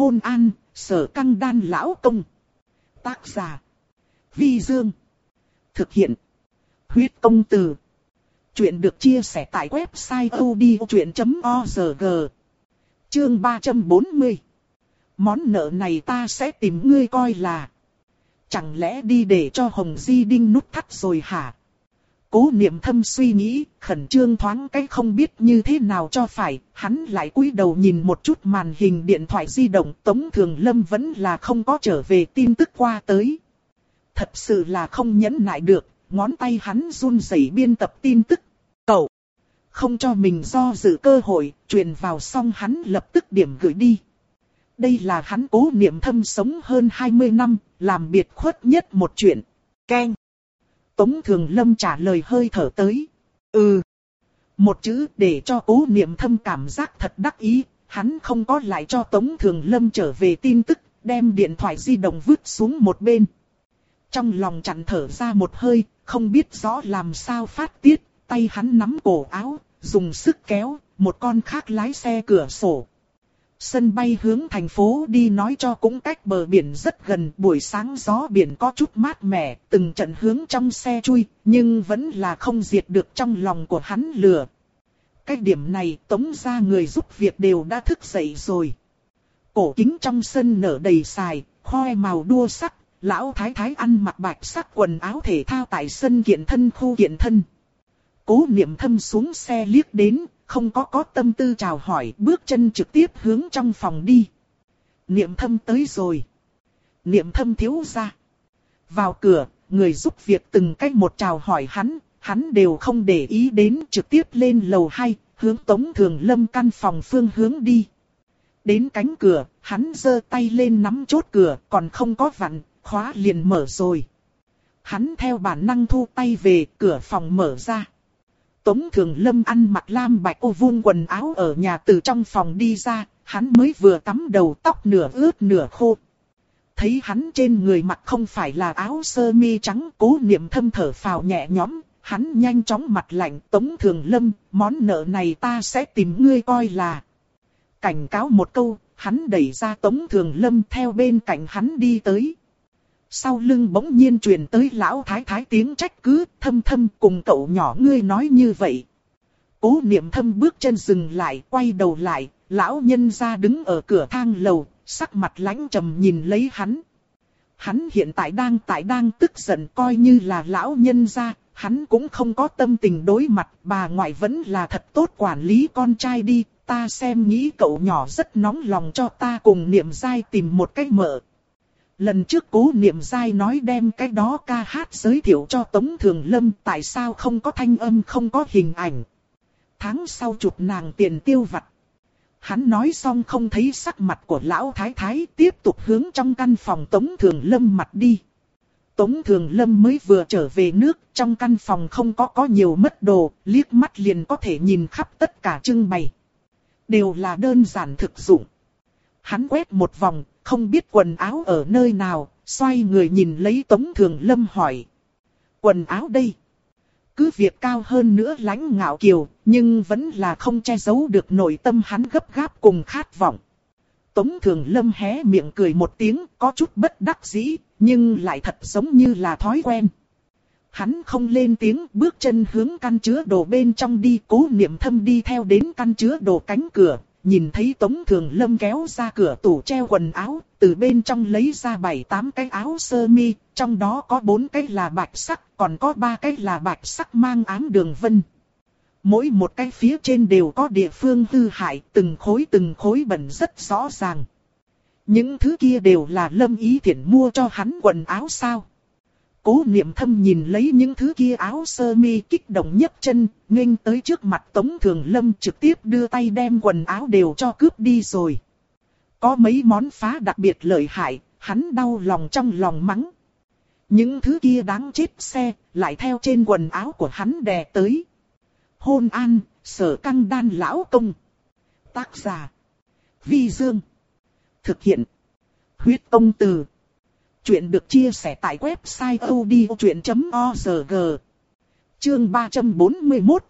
Hôn an, sở căng đan lão công. Tác giả. Vi Dương. Thực hiện. Huyết công từ. Chuyện được chia sẻ tại website odchuyện.org. Chương 340. Món nợ này ta sẽ tìm ngươi coi là. Chẳng lẽ đi để cho Hồng Di Đinh nút thắt rồi hả? Cố niệm thâm suy nghĩ, khẩn trương thoáng cái không biết như thế nào cho phải, hắn lại cúi đầu nhìn một chút màn hình điện thoại di động, Tống Thường Lâm vẫn là không có trở về tin tức qua tới. Thật sự là không nhẫn nại được, ngón tay hắn run rẩy biên tập tin tức. Cậu, không cho mình do dự cơ hội, truyền vào xong hắn lập tức điểm gửi đi. Đây là hắn cố niệm thâm sống hơn 20 năm, làm biệt khuất nhất một chuyện. Keng Tống Thường Lâm trả lời hơi thở tới. Ừ. Một chữ để cho cố niệm thâm cảm giác thật đắc ý, hắn không có lại cho Tống Thường Lâm trở về tin tức, đem điện thoại di động vứt xuống một bên. Trong lòng chặn thở ra một hơi, không biết rõ làm sao phát tiết, tay hắn nắm cổ áo, dùng sức kéo, một con khác lái xe cửa sổ, Sân bay hướng thành phố đi nói cho cũng cách bờ biển rất gần, buổi sáng gió biển có chút mát mẻ, từng trận hướng trong xe chui, nhưng vẫn là không diệt được trong lòng của hắn lửa. Cái điểm này tống ra người giúp việc đều đã thức dậy rồi. Cổ kính trong sân nở đầy xài, khoe màu đua sắc, lão thái thái ăn mặc bạch sắc quần áo thể thao tại sân kiện thân khu kiện thân. Cố niệm thâm xuống xe liếc đến, không có có tâm tư chào hỏi, bước chân trực tiếp hướng trong phòng đi. Niệm thâm tới rồi. Niệm thâm thiếu ra. Vào cửa, người giúp việc từng cách một chào hỏi hắn, hắn đều không để ý đến trực tiếp lên lầu 2, hướng Tống Thường Lâm căn phòng phương hướng đi. Đến cánh cửa, hắn giơ tay lên nắm chốt cửa, còn không có vặn, khóa liền mở rồi. Hắn theo bản năng thu tay về, cửa phòng mở ra. Tống Thường Lâm ăn mặc lam bạch ô vuông quần áo ở nhà từ trong phòng đi ra, hắn mới vừa tắm đầu tóc nửa ướt nửa khô. Thấy hắn trên người mặc không phải là áo sơ mi trắng cố niệm thâm thở phào nhẹ nhõm, hắn nhanh chóng mặt lạnh Tống Thường Lâm, món nợ này ta sẽ tìm ngươi coi là. Cảnh cáo một câu, hắn đẩy ra Tống Thường Lâm theo bên cạnh hắn đi tới. Sau lưng bỗng nhiên truyền tới lão thái thái tiếng trách cứ, thâm thâm cùng cậu nhỏ ngươi nói như vậy. Cố niệm thâm bước chân dừng lại, quay đầu lại, lão nhân ra đứng ở cửa thang lầu, sắc mặt lãnh trầm nhìn lấy hắn. Hắn hiện tại đang tại đang tức giận coi như là lão nhân ra, hắn cũng không có tâm tình đối mặt, bà ngoại vẫn là thật tốt quản lý con trai đi, ta xem nghĩ cậu nhỏ rất nóng lòng cho ta cùng niệm dai tìm một cách mở. Lần trước cố niệm dai nói đem cái đó ca hát giới thiệu cho Tống Thường Lâm tại sao không có thanh âm không có hình ảnh. Tháng sau chụp nàng tiền tiêu vặt. Hắn nói xong không thấy sắc mặt của lão thái thái tiếp tục hướng trong căn phòng Tống Thường Lâm mặt đi. Tống Thường Lâm mới vừa trở về nước, trong căn phòng không có có nhiều mất đồ, liếc mắt liền có thể nhìn khắp tất cả trưng bày. Đều là đơn giản thực dụng. Hắn quét một vòng, không biết quần áo ở nơi nào, xoay người nhìn lấy Tống Thường Lâm hỏi. Quần áo đây. Cứ việc cao hơn nữa lãnh ngạo kiều, nhưng vẫn là không che giấu được nội tâm hắn gấp gáp cùng khát vọng. Tống Thường Lâm hé miệng cười một tiếng, có chút bất đắc dĩ, nhưng lại thật giống như là thói quen. Hắn không lên tiếng, bước chân hướng căn chứa đồ bên trong đi, cố niệm thâm đi theo đến căn chứa đồ cánh cửa, nhìn thấy Tống Thường Lâm kéo ra cửa tủ treo quần áo, từ bên trong lấy ra bảy tám cái áo sơ mi, trong đó có bốn cái là bạch sắc, còn có ba cái là bạch sắc mang ám đường vân. Mỗi một cái phía trên đều có địa phương hư hại, từng khối từng khối bẩn rất rõ ràng. Những thứ kia đều là Lâm Ý Thiển mua cho hắn quần áo sao? Cố niệm thâm nhìn lấy những thứ kia áo sơ mi kích động nhấc chân, nghênh tới trước mặt Tống Thường Lâm trực tiếp đưa tay đem quần áo đều cho cướp đi rồi. Có mấy món phá đặc biệt lợi hại, hắn đau lòng trong lòng mắng. Những thứ kia đáng chết xe, lại theo trên quần áo của hắn đè tới. Hôn an, sở căng đan lão công. Tác giả. Vi Dương. Thực hiện. Huyết công từ. Chuyện được chia sẻ tại website odchuyện.org Chương 341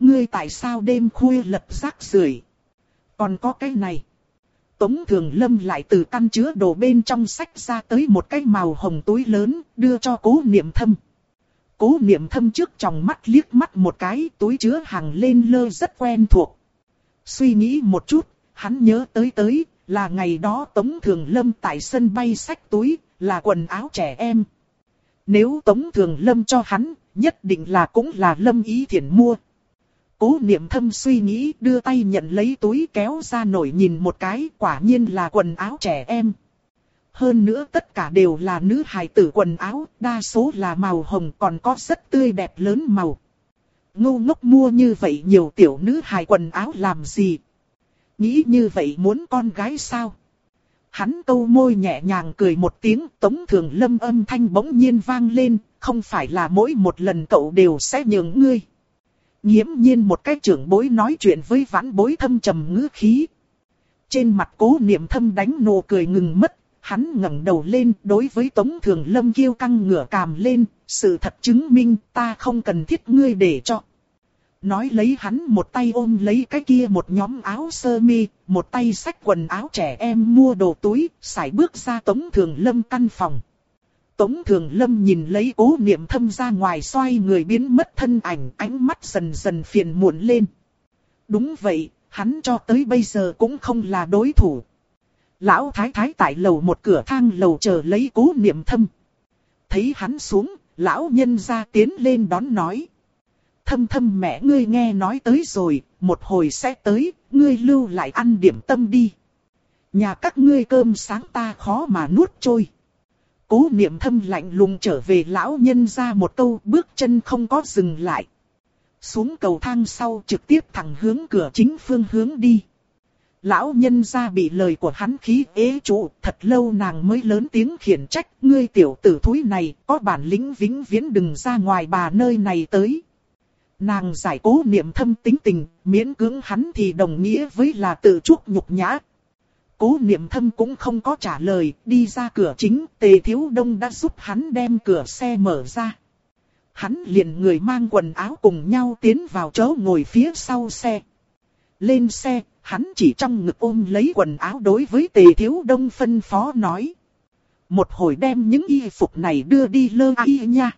Ngươi tại sao đêm khuya lật rác rưởi Còn có cái này Tống Thường Lâm lại từ căn chứa đồ bên trong sách ra tới một cái màu hồng túi lớn, đưa cho cố niệm thâm. Cố niệm thâm trước trong mắt liếc mắt một cái túi chứa hàng lên lơ rất quen thuộc. Suy nghĩ một chút, hắn nhớ tới tới, là ngày đó Tống Thường Lâm tại sân bay sách túi, là quần áo trẻ em. Nếu Tống Thường Lâm cho hắn, nhất định là cũng là Lâm Ý Thiển mua. Cố niệm thâm suy nghĩ đưa tay nhận lấy túi kéo ra nổi nhìn một cái quả nhiên là quần áo trẻ em. Hơn nữa tất cả đều là nữ hài tử quần áo, đa số là màu hồng còn có rất tươi đẹp lớn màu. Ngô ngốc mua như vậy nhiều tiểu nữ hài quần áo làm gì? Nghĩ như vậy muốn con gái sao? Hắn câu môi nhẹ nhàng cười một tiếng tống thường lâm âm thanh bỗng nhiên vang lên, không phải là mỗi một lần cậu đều sẽ nhường ngươi. Nhiễm nhiên một cái trưởng bối nói chuyện với vãn bối thâm trầm ngữ khí. Trên mặt cố niệm thâm đánh nụ cười ngừng mất, hắn ngẩng đầu lên đối với Tống Thường Lâm kêu căng ngửa càm lên, sự thật chứng minh ta không cần thiết ngươi để cho. Nói lấy hắn một tay ôm lấy cái kia một nhóm áo sơ mi, một tay xách quần áo trẻ em mua đồ túi, xài bước ra Tống Thường Lâm căn phòng. Tống Thường Lâm nhìn lấy cố niệm thâm ra ngoài xoay người biến mất thân ảnh, ánh mắt dần dần phiền muộn lên. Đúng vậy, hắn cho tới bây giờ cũng không là đối thủ. Lão Thái Thái tại lầu một cửa thang lầu chờ lấy cố niệm thâm. Thấy hắn xuống, lão nhân ra tiến lên đón nói. Thâm thâm mẹ ngươi nghe nói tới rồi, một hồi sẽ tới, ngươi lưu lại ăn điểm tâm đi. Nhà các ngươi cơm sáng ta khó mà nuốt trôi. Cố niệm thâm lạnh lùng trở về lão nhân ra một câu bước chân không có dừng lại. Xuống cầu thang sau trực tiếp thẳng hướng cửa chính phương hướng đi. Lão nhân ra bị lời của hắn khí ế trụ, thật lâu nàng mới lớn tiếng khiển trách, ngươi tiểu tử thúi này, có bản lĩnh vĩnh viễn đừng ra ngoài bà nơi này tới. Nàng giải cố niệm thâm tính tình, miễn cưỡng hắn thì đồng nghĩa với là tự chuốc nhục nhã. Cố niệm thâm cũng không có trả lời, đi ra cửa chính, tề thiếu đông đã giúp hắn đem cửa xe mở ra. Hắn liền người mang quần áo cùng nhau tiến vào chỗ ngồi phía sau xe. Lên xe, hắn chỉ trong ngực ôm lấy quần áo đối với tề thiếu đông phân phó nói. Một hồi đem những y phục này đưa đi lơ y nha.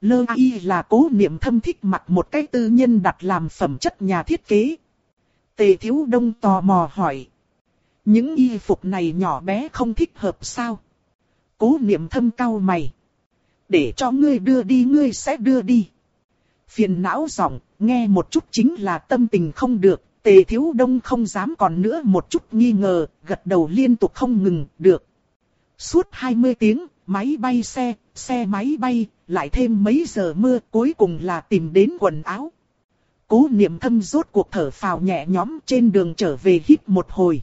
Lơ y là cố niệm thâm thích mặc một cái tư nhân đặt làm phẩm chất nhà thiết kế. Tề thiếu đông tò mò hỏi. Những y phục này nhỏ bé không thích hợp sao? Cố niệm thâm cao mày. Để cho ngươi đưa đi ngươi sẽ đưa đi. Phiền não giọng, nghe một chút chính là tâm tình không được, tề thiếu đông không dám còn nữa một chút nghi ngờ, gật đầu liên tục không ngừng, được. Suốt 20 tiếng, máy bay xe, xe máy bay, lại thêm mấy giờ mưa cuối cùng là tìm đến quần áo. Cố niệm thâm rốt cuộc thở phào nhẹ nhõm trên đường trở về hít một hồi.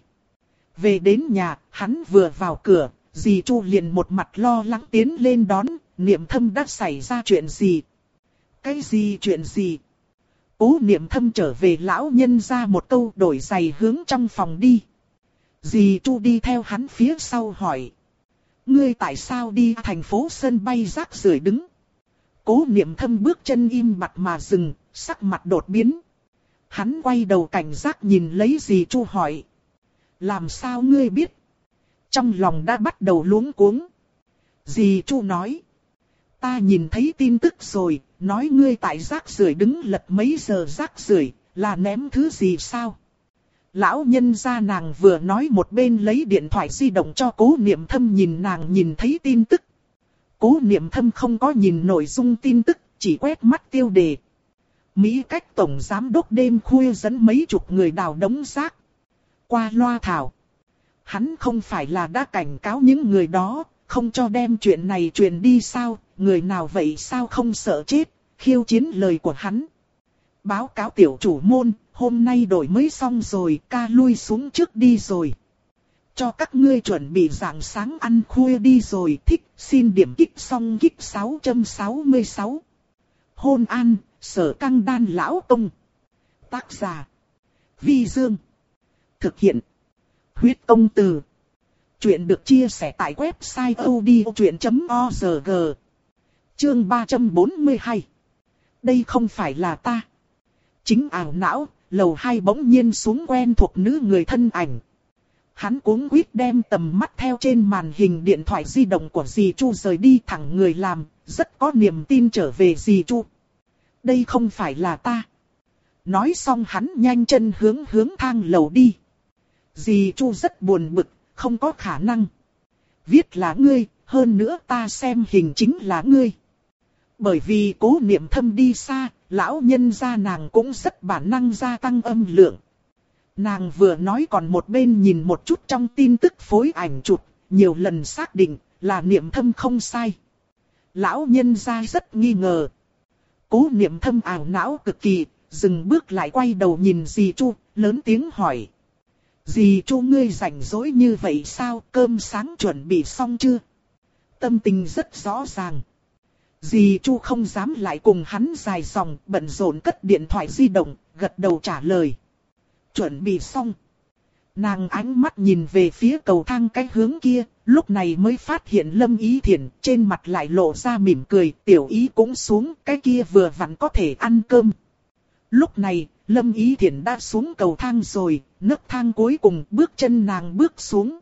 Về đến nhà, hắn vừa vào cửa, dì Chu liền một mặt lo lắng tiến lên đón, niệm thâm đã xảy ra chuyện gì? Cái gì chuyện gì? Cố niệm thâm trở về lão nhân ra một câu đổi giày hướng trong phòng đi. Dì Chu đi theo hắn phía sau hỏi. Ngươi tại sao đi thành phố sân bay rác rưởi đứng? Cố niệm thâm bước chân im mặt mà dừng, sắc mặt đột biến. Hắn quay đầu cảnh giác nhìn lấy gì Chu hỏi. Làm sao ngươi biết? Trong lòng đã bắt đầu luống cuống. Dì Chu nói. Ta nhìn thấy tin tức rồi, nói ngươi tại rác rưởi đứng lật mấy giờ rác rưởi là ném thứ gì sao? Lão nhân gia nàng vừa nói một bên lấy điện thoại di động cho cố niệm thâm nhìn nàng nhìn thấy tin tức. Cố niệm thâm không có nhìn nội dung tin tức, chỉ quét mắt tiêu đề. Mỹ cách tổng giám đốc đêm khuya dẫn mấy chục người đào đống rác. Qua loa thảo. Hắn không phải là đã cảnh cáo những người đó, không cho đem chuyện này truyền đi sao, người nào vậy sao không sợ chết, khiêu chiến lời của hắn. Báo cáo tiểu chủ môn, hôm nay đổi mới xong rồi, ca lui xuống trước đi rồi. Cho các ngươi chuẩn bị dạng sáng ăn khuya đi rồi, thích, xin điểm kích xong kích 666. Hôn an, sở căng đan lão công. Tác giả. Vi Dương. Thực hiện. Huyết công từ. Chuyện được chia sẻ tại website odchuyện.org. Chương 342. Đây không phải là ta. Chính ảo não, lầu hai bỗng nhiên xuống quen thuộc nữ người thân ảnh. hắn cuống quýt đem tầm mắt theo trên màn hình điện thoại di động của dì Chu rời đi thẳng người làm, rất có niềm tin trở về dì Chu. Đây không phải là ta. Nói xong hắn nhanh chân hướng hướng thang lầu đi. Dì Chu rất buồn bực, không có khả năng. Viết là ngươi, hơn nữa ta xem hình chính là ngươi. Bởi vì cố niệm thâm đi xa, lão nhân gia nàng cũng rất bản năng gia tăng âm lượng. Nàng vừa nói còn một bên nhìn một chút trong tin tức phối ảnh chụp, nhiều lần xác định là niệm thâm không sai. Lão nhân gia rất nghi ngờ. Cố niệm thâm ảo não cực kỳ, dừng bước lại quay đầu nhìn dì Chu, lớn tiếng hỏi. Dì Chu ngươi rảnh rỗi như vậy sao, cơm sáng chuẩn bị xong chưa? Tâm tình rất rõ ràng. Dì Chu không dám lại cùng hắn dài dòng, bận rộn cất điện thoại di động, gật đầu trả lời. Chuẩn bị xong. Nàng ánh mắt nhìn về phía cầu thang cái hướng kia, lúc này mới phát hiện Lâm Ý Thiển trên mặt lại lộ ra mỉm cười, tiểu ý cũng xuống, cái kia vừa vặn có thể ăn cơm. Lúc này, Lâm Ý Thiển đã xuống cầu thang rồi, nấc thang cuối cùng bước chân nàng bước xuống.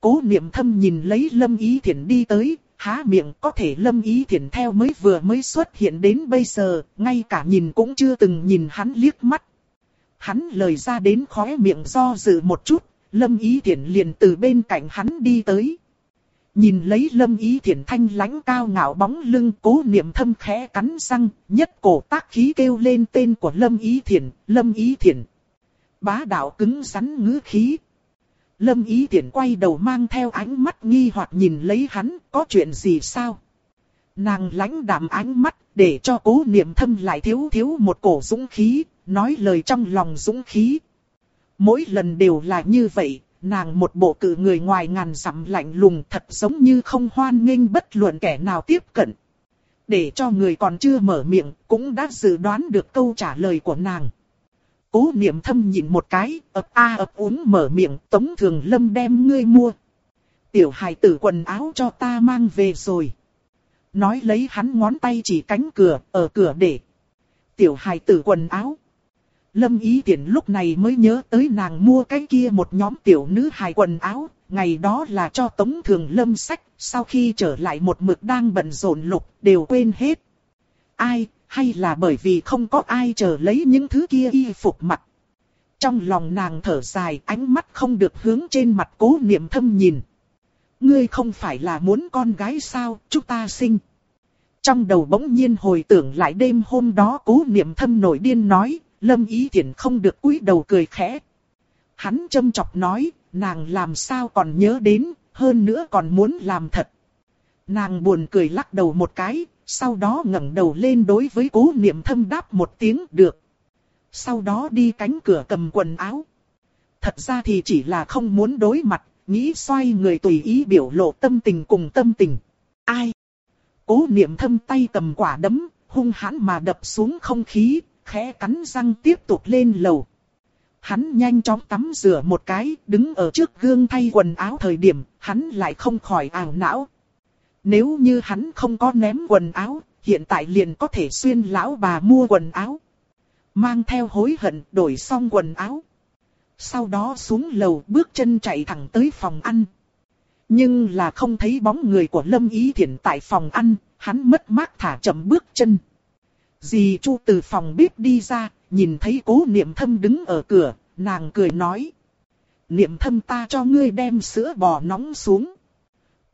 Cố niệm thâm nhìn lấy Lâm Ý Thiển đi tới, há miệng có thể Lâm Ý Thiển theo mới vừa mới xuất hiện đến bây giờ, ngay cả nhìn cũng chưa từng nhìn hắn liếc mắt. Hắn lời ra đến khóe miệng do dự một chút, Lâm Ý Thiển liền từ bên cạnh hắn đi tới. Nhìn lấy Lâm Ý Thiển thanh lãnh cao ngạo bóng lưng cố niệm thâm khẽ cắn răng, nhất cổ tác khí kêu lên tên của Lâm Ý Thiển, Lâm Ý Thiển. Bá đạo cứng rắn ngữ khí. Lâm Ý Tiễn quay đầu mang theo ánh mắt nghi hoặc nhìn lấy hắn, có chuyện gì sao? Nàng lãnh đạm ánh mắt, để cho cố niệm thâm lại thiếu thiếu một cổ dũng khí, nói lời trong lòng dũng khí. Mỗi lần đều là như vậy, nàng một bộ cử người ngoài ngàn dặm lạnh lùng thật giống như không hoan nghênh bất luận kẻ nào tiếp cận. Để cho người còn chưa mở miệng, cũng đã dự đoán được câu trả lời của nàng. Cố niệm thâm nhìn một cái, ập a ập uống mở miệng, tống thường lâm đem ngươi mua. Tiểu hài tử quần áo cho ta mang về rồi. Nói lấy hắn ngón tay chỉ cánh cửa, ở cửa để. Tiểu hài tử quần áo. Lâm Ý tiện lúc này mới nhớ tới nàng mua cái kia một nhóm tiểu nữ hài quần áo, ngày đó là cho Tống Thường Lâm sách, sau khi trở lại một mực đang bận rộn lục, đều quên hết. Ai, hay là bởi vì không có ai chờ lấy những thứ kia y phục mặt. Trong lòng nàng thở dài, ánh mắt không được hướng trên mặt cố niệm thâm nhìn. Ngươi không phải là muốn con gái sao, chúng ta sinh. Trong đầu bỗng nhiên hồi tưởng lại đêm hôm đó cố niệm thâm nổi điên nói, Lâm Ý thiện không được cúi đầu cười khẽ. Hắn châm chọc nói, nàng làm sao còn nhớ đến, hơn nữa còn muốn làm thật. Nàng buồn cười lắc đầu một cái, sau đó ngẩng đầu lên đối với cố niệm thâm đáp một tiếng được. Sau đó đi cánh cửa cầm quần áo. Thật ra thì chỉ là không muốn đối mặt, nghĩ xoay người tùy ý biểu lộ tâm tình cùng tâm tình. Ai? Cố niệm thâm tay cầm quả đấm, hung hãn mà đập xuống không khí, khẽ cắn răng tiếp tục lên lầu. Hắn nhanh chóng tắm rửa một cái, đứng ở trước gương thay quần áo thời điểm, hắn lại không khỏi ảo não. Nếu như hắn không có ném quần áo, hiện tại liền có thể xuyên lão bà mua quần áo. Mang theo hối hận, đổi xong quần áo. Sau đó xuống lầu bước chân chạy thẳng tới phòng ăn. Nhưng là không thấy bóng người của Lâm Ý Thiển tại phòng ăn, hắn mất mát thả chậm bước chân. Dì Chu từ phòng bếp đi ra, nhìn thấy cố niệm thâm đứng ở cửa, nàng cười nói. Niệm thâm ta cho ngươi đem sữa bò nóng xuống.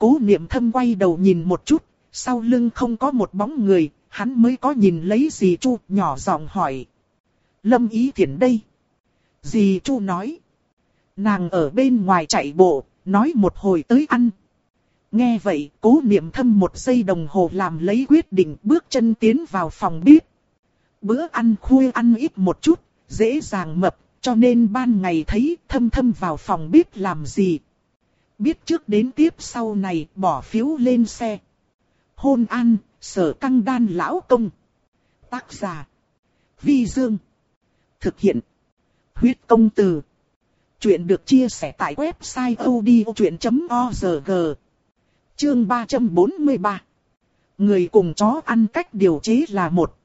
Cố niệm thâm quay đầu nhìn một chút, sau lưng không có một bóng người, hắn mới có nhìn lấy dì Chu nhỏ giọng hỏi. Lâm ý thiện đây. Dì Chu nói. Nàng ở bên ngoài chạy bộ, nói một hồi tới ăn. Nghe vậy, cố niệm thâm một giây đồng hồ làm lấy quyết định bước chân tiến vào phòng bếp. Bữa ăn khuya ăn ít một chút, dễ dàng mập, cho nên ban ngày thấy thâm thâm vào phòng bếp làm gì. Biết trước đến tiếp sau này bỏ phiếu lên xe. Hôn an, sở căng đan lão công. Tác giả. Vi Dương. Thực hiện. Huyết công từ. Chuyện được chia sẻ tại website odchuyện.org. Chương 343 Người cùng chó ăn cách điều chế là một.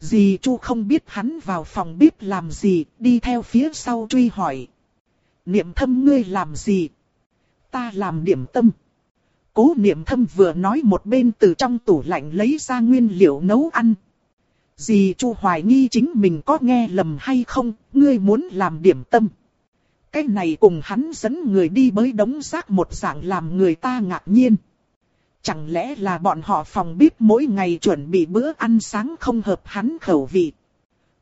Dì Chu không biết hắn vào phòng bếp làm gì, đi theo phía sau truy hỏi. Niệm thâm ngươi làm gì? Ta làm điểm tâm. Cố niệm thâm vừa nói một bên từ trong tủ lạnh lấy ra nguyên liệu nấu ăn. Dì Chu hoài nghi chính mình có nghe lầm hay không, ngươi muốn làm điểm tâm. Cái này cùng hắn dẫn người đi bới đống rác một dạng làm người ta ngạc nhiên. Chẳng lẽ là bọn họ phòng bếp mỗi ngày chuẩn bị bữa ăn sáng không hợp hắn khẩu vị.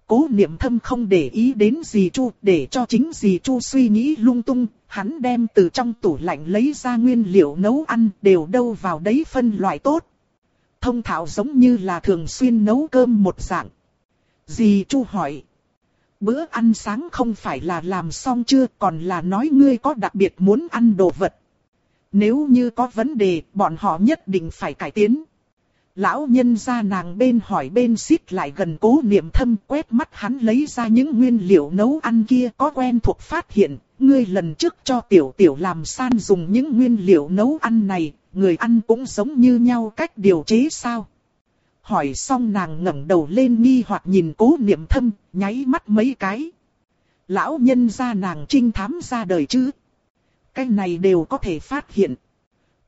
Cố niệm thâm không để ý đến dì Chu để cho chính dì Chu suy nghĩ lung tung, hắn đem từ trong tủ lạnh lấy ra nguyên liệu nấu ăn đều đâu vào đấy phân loại tốt. Thông thạo giống như là thường xuyên nấu cơm một dạng. Dì Chu hỏi. Bữa ăn sáng không phải là làm xong chưa còn là nói ngươi có đặc biệt muốn ăn đồ vật. Nếu như có vấn đề, bọn họ nhất định phải cải tiến. Lão nhân ra nàng bên hỏi bên xít lại gần cố niệm thâm quét mắt hắn lấy ra những nguyên liệu nấu ăn kia có quen thuộc phát hiện. Ngươi lần trước cho tiểu tiểu làm san dùng những nguyên liệu nấu ăn này, người ăn cũng giống như nhau cách điều chế sao. Hỏi xong nàng ngẩng đầu lên nghi hoặc nhìn cố niệm thâm, nháy mắt mấy cái. Lão nhân ra nàng trinh thám ra đời chứ. Cái này đều có thể phát hiện.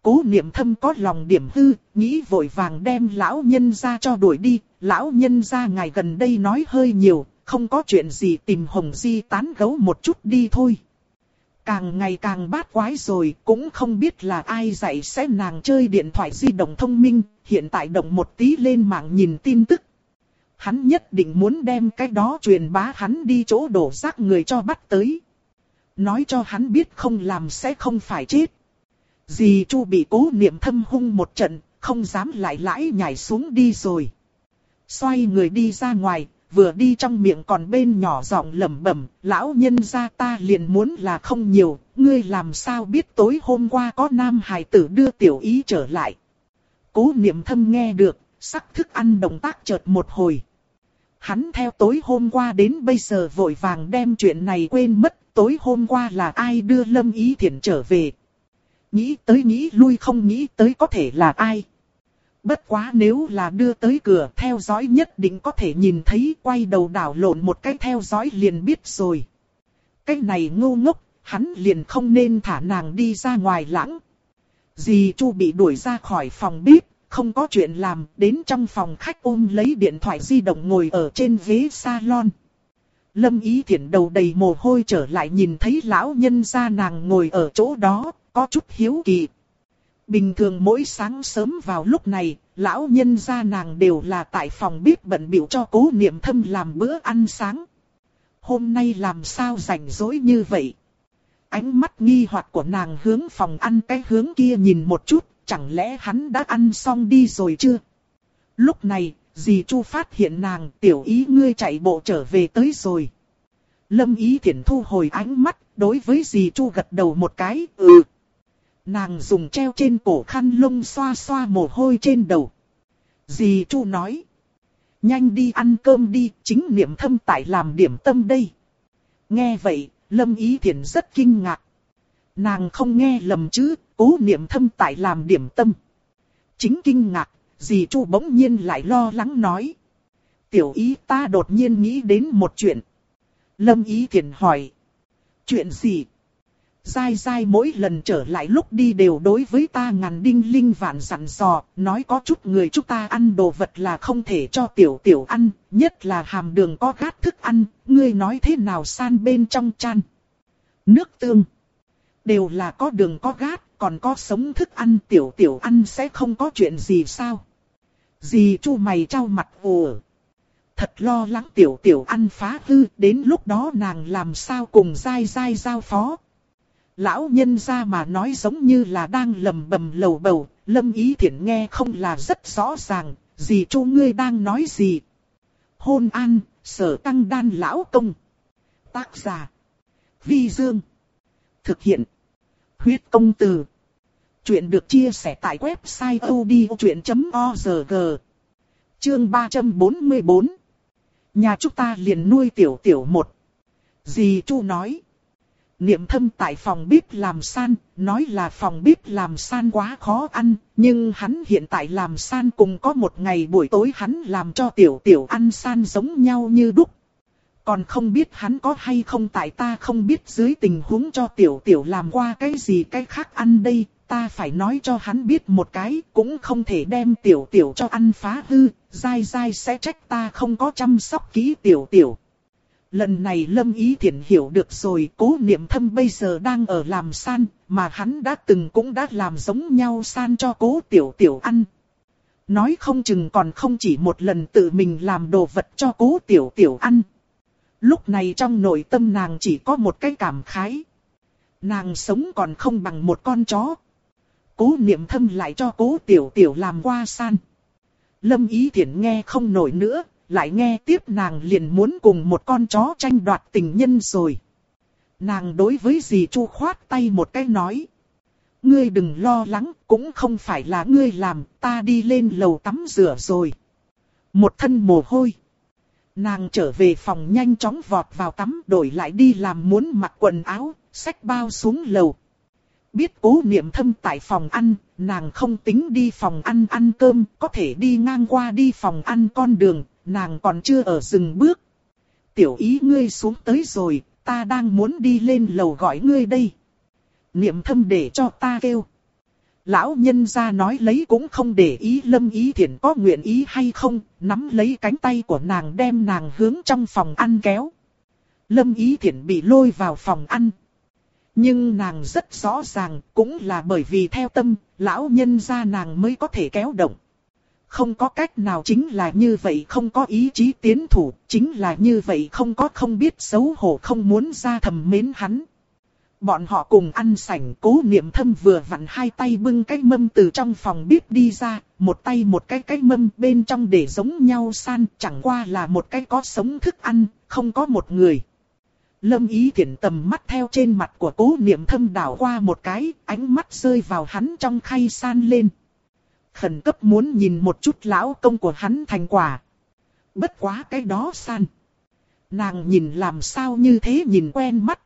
Cố niệm thâm có lòng điểm hư, nghĩ vội vàng đem lão nhân ra cho đuổi đi. Lão nhân ra ngày gần đây nói hơi nhiều, không có chuyện gì tìm hồng di tán gấu một chút đi thôi. Càng ngày càng bát quái rồi, cũng không biết là ai dạy sẽ nàng chơi điện thoại di động thông minh, hiện tại động một tí lên mạng nhìn tin tức. Hắn nhất định muốn đem cái đó truyền bá hắn đi chỗ đổ rác người cho bắt tới. Nói cho hắn biết không làm sẽ không phải chết. Dì Chu bị cố niệm thâm hung một trận, không dám lại lãi nhảy xuống đi rồi. Xoay người đi ra ngoài, vừa đi trong miệng còn bên nhỏ giọng lẩm bẩm, lão nhân gia ta liền muốn là không nhiều, ngươi làm sao biết tối hôm qua có nam hài tử đưa tiểu ý trở lại. Cố niệm thâm nghe được, sắc thức ăn động tác chợt một hồi. Hắn theo tối hôm qua đến bây giờ vội vàng đem chuyện này quên mất, tối hôm qua là ai đưa lâm ý thiện trở về. Nghĩ tới nghĩ lui không nghĩ tới có thể là ai. Bất quá nếu là đưa tới cửa theo dõi nhất định có thể nhìn thấy quay đầu đảo lộn một cái theo dõi liền biết rồi. Cái này ngu ngốc, hắn liền không nên thả nàng đi ra ngoài lãng. Dì Chu bị đuổi ra khỏi phòng bếp, không có chuyện làm, đến trong phòng khách ôm lấy điện thoại di động ngồi ở trên ghế salon. Lâm Ý Thiển đầu đầy mồ hôi trở lại nhìn thấy lão nhân gia nàng ngồi ở chỗ đó, có chút hiếu kỳ. Bình thường mỗi sáng sớm vào lúc này, lão nhân gia nàng đều là tại phòng bếp bận biểu cho cố niệm thâm làm bữa ăn sáng. Hôm nay làm sao rảnh rỗi như vậy? Ánh mắt nghi hoặc của nàng hướng phòng ăn cái hướng kia nhìn một chút, chẳng lẽ hắn đã ăn xong đi rồi chưa? Lúc này, dì Chu phát hiện nàng tiểu ý ngươi chạy bộ trở về tới rồi. Lâm ý thiện thu hồi ánh mắt, đối với dì Chu gật đầu một cái, ừ. Nàng dùng treo trên cổ khăn lông xoa xoa mồ hôi trên đầu. Dì Chu nói. Nhanh đi ăn cơm đi, chính niệm thâm tại làm điểm tâm đây. Nghe vậy, Lâm Ý Thiển rất kinh ngạc. Nàng không nghe lầm chứ, cố niệm thâm tại làm điểm tâm. Chính kinh ngạc, dì Chu bỗng nhiên lại lo lắng nói. Tiểu ý ta đột nhiên nghĩ đến một chuyện. Lâm Ý Thiển hỏi. Chuyện gì? Dai dai mỗi lần trở lại lúc đi đều đối với ta ngàn đinh linh vạn dặn dò, nói có chút người chúng ta ăn đồ vật là không thể cho tiểu tiểu ăn, nhất là hàm đường có gát thức ăn, ngươi nói thế nào san bên trong chan. Nước tương, đều là có đường có gát, còn có sống thức ăn tiểu tiểu ăn sẽ không có chuyện gì sao. Dì chu mày trao mặt ồ. Thật lo lắng tiểu tiểu ăn phá hư, đến lúc đó nàng làm sao cùng dai dai giao phó. Lão nhân ra mà nói giống như là đang lầm bầm lầu bầu, lâm ý thiện nghe không là rất rõ ràng, gì chú ngươi đang nói gì. Hôn an, sở tăng đan lão công. Tác giả. Vi Dương. Thực hiện. Huyết công từ. Chuyện được chia sẻ tại website odchuyện.org. Chương 344. Nhà chúng ta liền nuôi tiểu tiểu một. Dì Chu nói. Niệm thâm tại phòng bếp làm san, nói là phòng bếp làm san quá khó ăn, nhưng hắn hiện tại làm san cùng có một ngày buổi tối hắn làm cho tiểu tiểu ăn san giống nhau như đúc. Còn không biết hắn có hay không tại ta không biết dưới tình huống cho tiểu tiểu làm qua cái gì cái khác ăn đây, ta phải nói cho hắn biết một cái, cũng không thể đem tiểu tiểu cho ăn phá hư, dai dai sẽ trách ta không có chăm sóc kỹ tiểu tiểu. Lần này Lâm Ý Thiển hiểu được rồi, cố niệm thâm bây giờ đang ở làm san, mà hắn đã từng cũng đã làm giống nhau san cho cố tiểu tiểu ăn. Nói không chừng còn không chỉ một lần tự mình làm đồ vật cho cố tiểu tiểu ăn. Lúc này trong nội tâm nàng chỉ có một cái cảm khái. Nàng sống còn không bằng một con chó. Cố niệm thâm lại cho cố tiểu tiểu làm qua san. Lâm ý Thiển nghe không nổi nữa, lại nghe tiếp nàng liền muốn cùng một con chó tranh đoạt tình nhân rồi. Nàng đối với dì Chu khoát tay một cái nói. Ngươi đừng lo lắng, cũng không phải là ngươi làm, ta đi lên lầu tắm rửa rồi. Một thân mồ hôi. Nàng trở về phòng nhanh chóng vọt vào tắm đổi lại đi làm muốn mặc quần áo, xách bao xuống lầu. Biết cố niệm thâm tại phòng ăn, nàng không tính đi phòng ăn ăn cơm, có thể đi ngang qua đi phòng ăn con đường, nàng còn chưa ở dừng bước. Tiểu ý ngươi xuống tới rồi, ta đang muốn đi lên lầu gọi ngươi đây. Niệm thâm để cho ta kêu. Lão nhân ra nói lấy cũng không để ý lâm ý thiện có nguyện ý hay không, nắm lấy cánh tay của nàng đem nàng hướng trong phòng ăn kéo. Lâm ý thiện bị lôi vào phòng ăn. Nhưng nàng rất rõ ràng, cũng là bởi vì theo tâm, lão nhân ra nàng mới có thể kéo động. Không có cách nào chính là như vậy không có ý chí tiến thủ, chính là như vậy không có không biết xấu hổ không muốn ra thầm mến hắn. Bọn họ cùng ăn sảnh cố niệm thâm vừa vặn hai tay bưng cái mâm từ trong phòng bếp đi ra, một tay một cái cái mâm bên trong để giống nhau san, chẳng qua là một cái có sống thức ăn, không có một người. Lâm ý thiện tầm mắt theo trên mặt của cố niệm thâm đảo qua một cái, ánh mắt rơi vào hắn trong khay san lên. Khẩn cấp muốn nhìn một chút lão công của hắn thành quả. Bất quá cái đó san. Nàng nhìn làm sao như thế nhìn quen mắt.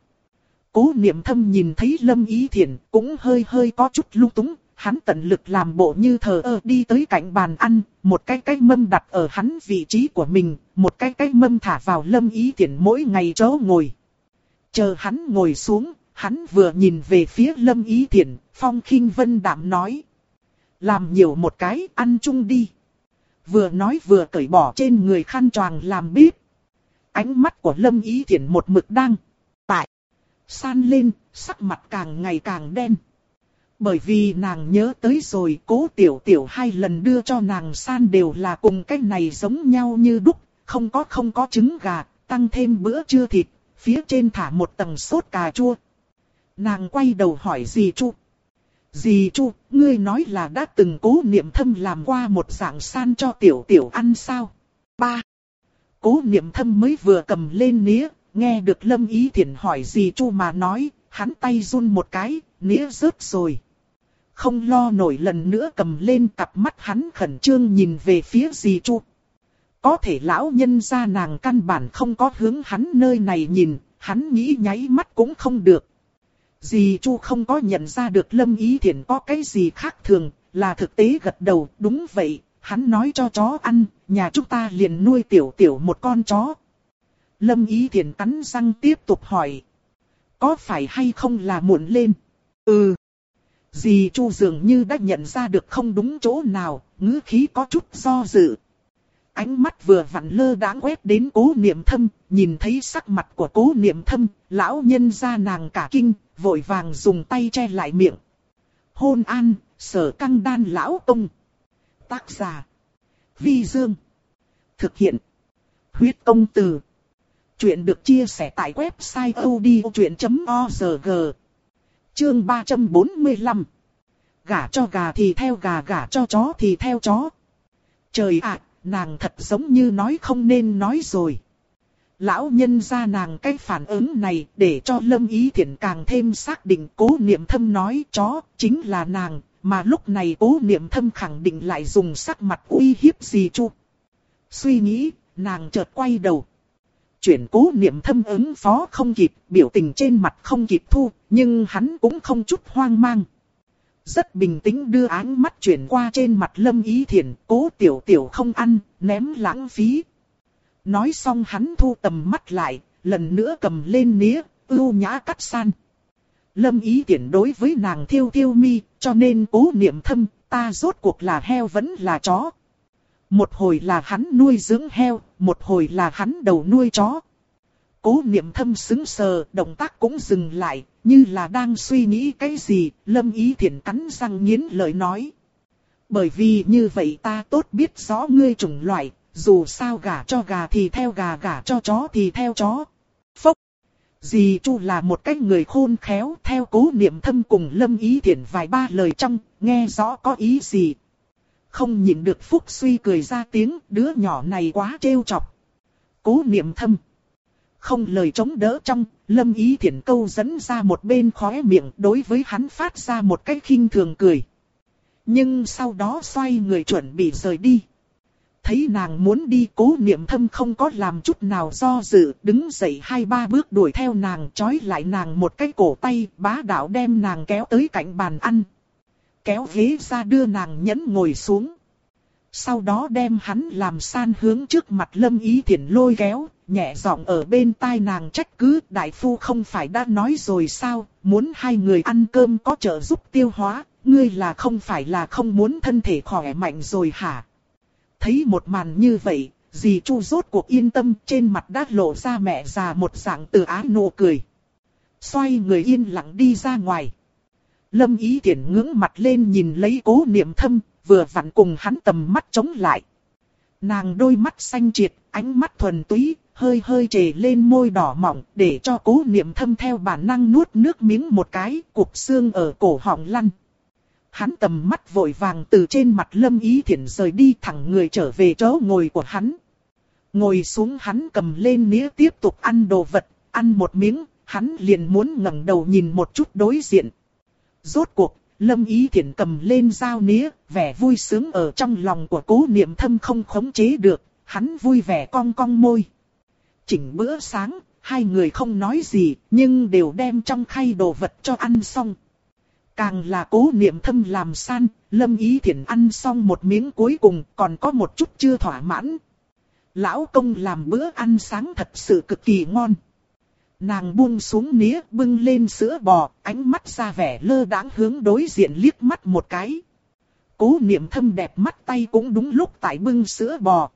Cố niệm thâm nhìn thấy lâm ý thiện cũng hơi hơi có chút lung túng. Hắn tận lực làm bộ như thờ ơ đi tới cạnh bàn ăn, một cái cái mâm đặt ở hắn vị trí của mình, một cái cái mâm thả vào lâm ý thiện mỗi ngày chỗ ngồi. Chờ hắn ngồi xuống, hắn vừa nhìn về phía lâm ý thiện, phong khinh vân đạm nói. Làm nhiều một cái, ăn chung đi. Vừa nói vừa cởi bỏ trên người khăn choàng làm bếp. Ánh mắt của lâm ý thiển một mực đang, tại, san lên, sắc mặt càng ngày càng đen. Bởi vì nàng nhớ tới rồi cố tiểu tiểu hai lần đưa cho nàng san đều là cùng cái này giống nhau như đúc, không có không có trứng gà, tăng thêm bữa trưa thịt, phía trên thả một tầng sốt cà chua. Nàng quay đầu hỏi dì Chu. Dì Chu, ngươi nói là đã từng cố niệm thâm làm qua một dạng san cho tiểu tiểu ăn sao? Ba. Cố niệm thâm mới vừa cầm lên nĩa, nghe được lâm ý thiện hỏi dì Chu mà nói, hắn tay run một cái, nĩa rớt rồi. Không lo nổi lần nữa cầm lên cặp mắt hắn khẩn trương nhìn về phía dì Chu. Có thể lão nhân gia nàng căn bản không có hướng hắn nơi này nhìn, hắn nghĩ nháy mắt cũng không được. Dì Chu không có nhận ra được Lâm Ý Thiển có cái gì khác thường, là thực tế gật đầu, đúng vậy, hắn nói cho chó ăn, nhà chúng ta liền nuôi tiểu tiểu một con chó. Lâm Ý Thiển cắn răng tiếp tục hỏi. Có phải hay không là muộn lên? Ừ. Dì Chu dường như đã nhận ra được không đúng chỗ nào, ngữ khí có chút do dự. Ánh mắt vừa vặn lơ đãng quét đến cố niệm thâm, nhìn thấy sắc mặt của cố niệm thâm, lão nhân ra nàng cả kinh, vội vàng dùng tay che lại miệng. Hôn an, sở căng đan lão tông. Tác giả. Vi Dương. Thực hiện. Huyết công từ. Chuyện được chia sẻ tại website odchuyện.org. Chương 345. Gả cho gà thì theo gà, gả cho chó thì theo chó. Trời ạ, nàng thật giống như nói không nên nói rồi. Lão nhân ra nàng cái phản ứng này để cho Lâm Ý thiện càng thêm xác định cố niệm thâm nói chó chính là nàng, mà lúc này cố niệm thâm khẳng định lại dùng sắc mặt uy hiếp gì chu. Suy nghĩ, nàng chợt quay đầu. Chuyển cố niệm thâm ứng phó không kịp, biểu tình trên mặt không kịp thu, nhưng hắn cũng không chút hoang mang. Rất bình tĩnh đưa ánh mắt chuyển qua trên mặt lâm ý thiền, cố tiểu tiểu không ăn, ném lãng phí. Nói xong hắn thu tầm mắt lại, lần nữa cầm lên nĩa, ưu nhã cắt san. Lâm ý tiện đối với nàng thiêu thiêu mi, cho nên cố niệm thâm, ta rốt cuộc là heo vẫn là chó. Một hồi là hắn nuôi dưỡng heo, một hồi là hắn đầu nuôi chó. Cố niệm thâm xứng sờ, động tác cũng dừng lại, như là đang suy nghĩ cái gì, lâm ý thiện cắn răng nghiến lời nói. Bởi vì như vậy ta tốt biết rõ ngươi chủng loại, dù sao gả cho gà thì theo gà gả cho chó thì theo chó. Phốc! Dì Chu là một cái người khôn khéo theo cố niệm thâm cùng lâm ý thiện vài ba lời trong, nghe rõ có ý gì. Không nhịn được Phúc suy cười ra tiếng, đứa nhỏ này quá trêu chọc. Cố niệm thâm. Không lời chống đỡ trong, lâm ý thiển câu dẫn ra một bên khóe miệng đối với hắn phát ra một cái khinh thường cười. Nhưng sau đó xoay người chuẩn bị rời đi. Thấy nàng muốn đi cố niệm thâm không có làm chút nào do dự, đứng dậy hai ba bước đuổi theo nàng trói lại nàng một cái cổ tay, bá đạo đem nàng kéo tới cạnh bàn ăn. Kéo ghế ra đưa nàng nhẫn ngồi xuống. Sau đó đem hắn làm san hướng trước mặt lâm ý Thiển lôi kéo, nhẹ giọng ở bên tai nàng trách cứ đại phu không phải đã nói rồi sao, muốn hai người ăn cơm có trợ giúp tiêu hóa, ngươi là không phải là không muốn thân thể khỏe mạnh rồi hả? Thấy một màn như vậy, dì Chu rốt cuộc yên tâm trên mặt đã lộ ra mẹ già một dạng từ á nụ cười. Xoay người yên lặng đi ra ngoài. Lâm ý tiện ngưỡng mặt lên nhìn lấy cố niệm thâm, vừa vặn cùng hắn tầm mắt chống lại. Nàng đôi mắt xanh triệt, ánh mắt thuần túy, hơi hơi trề lên môi đỏ mỏng, để cho cố niệm thâm theo bản năng nuốt nước miếng một cái, cục xương ở cổ họng lăn. Hắn tầm mắt vội vàng từ trên mặt lâm ý thiện rời đi thẳng người trở về chỗ ngồi của hắn. Ngồi xuống hắn cầm lên nĩa tiếp tục ăn đồ vật, ăn một miếng, hắn liền muốn ngẩng đầu nhìn một chút đối diện. Rốt cuộc, lâm ý thiện cầm lên dao nĩa, vẻ vui sướng ở trong lòng của cố niệm thâm không khống chế được, hắn vui vẻ cong cong môi. Chỉnh bữa sáng, hai người không nói gì, nhưng đều đem trong khay đồ vật cho ăn xong. Càng là cố niệm thâm làm san, lâm ý thiện ăn xong một miếng cuối cùng còn có một chút chưa thỏa mãn. Lão công làm bữa ăn sáng thật sự cực kỳ ngon. Nàng buông xuống nía bưng lên sữa bò, ánh mắt ra vẻ lơ đãng hướng đối diện liếc mắt một cái. Cố niệm thâm đẹp mắt tay cũng đúng lúc tại bưng sữa bò.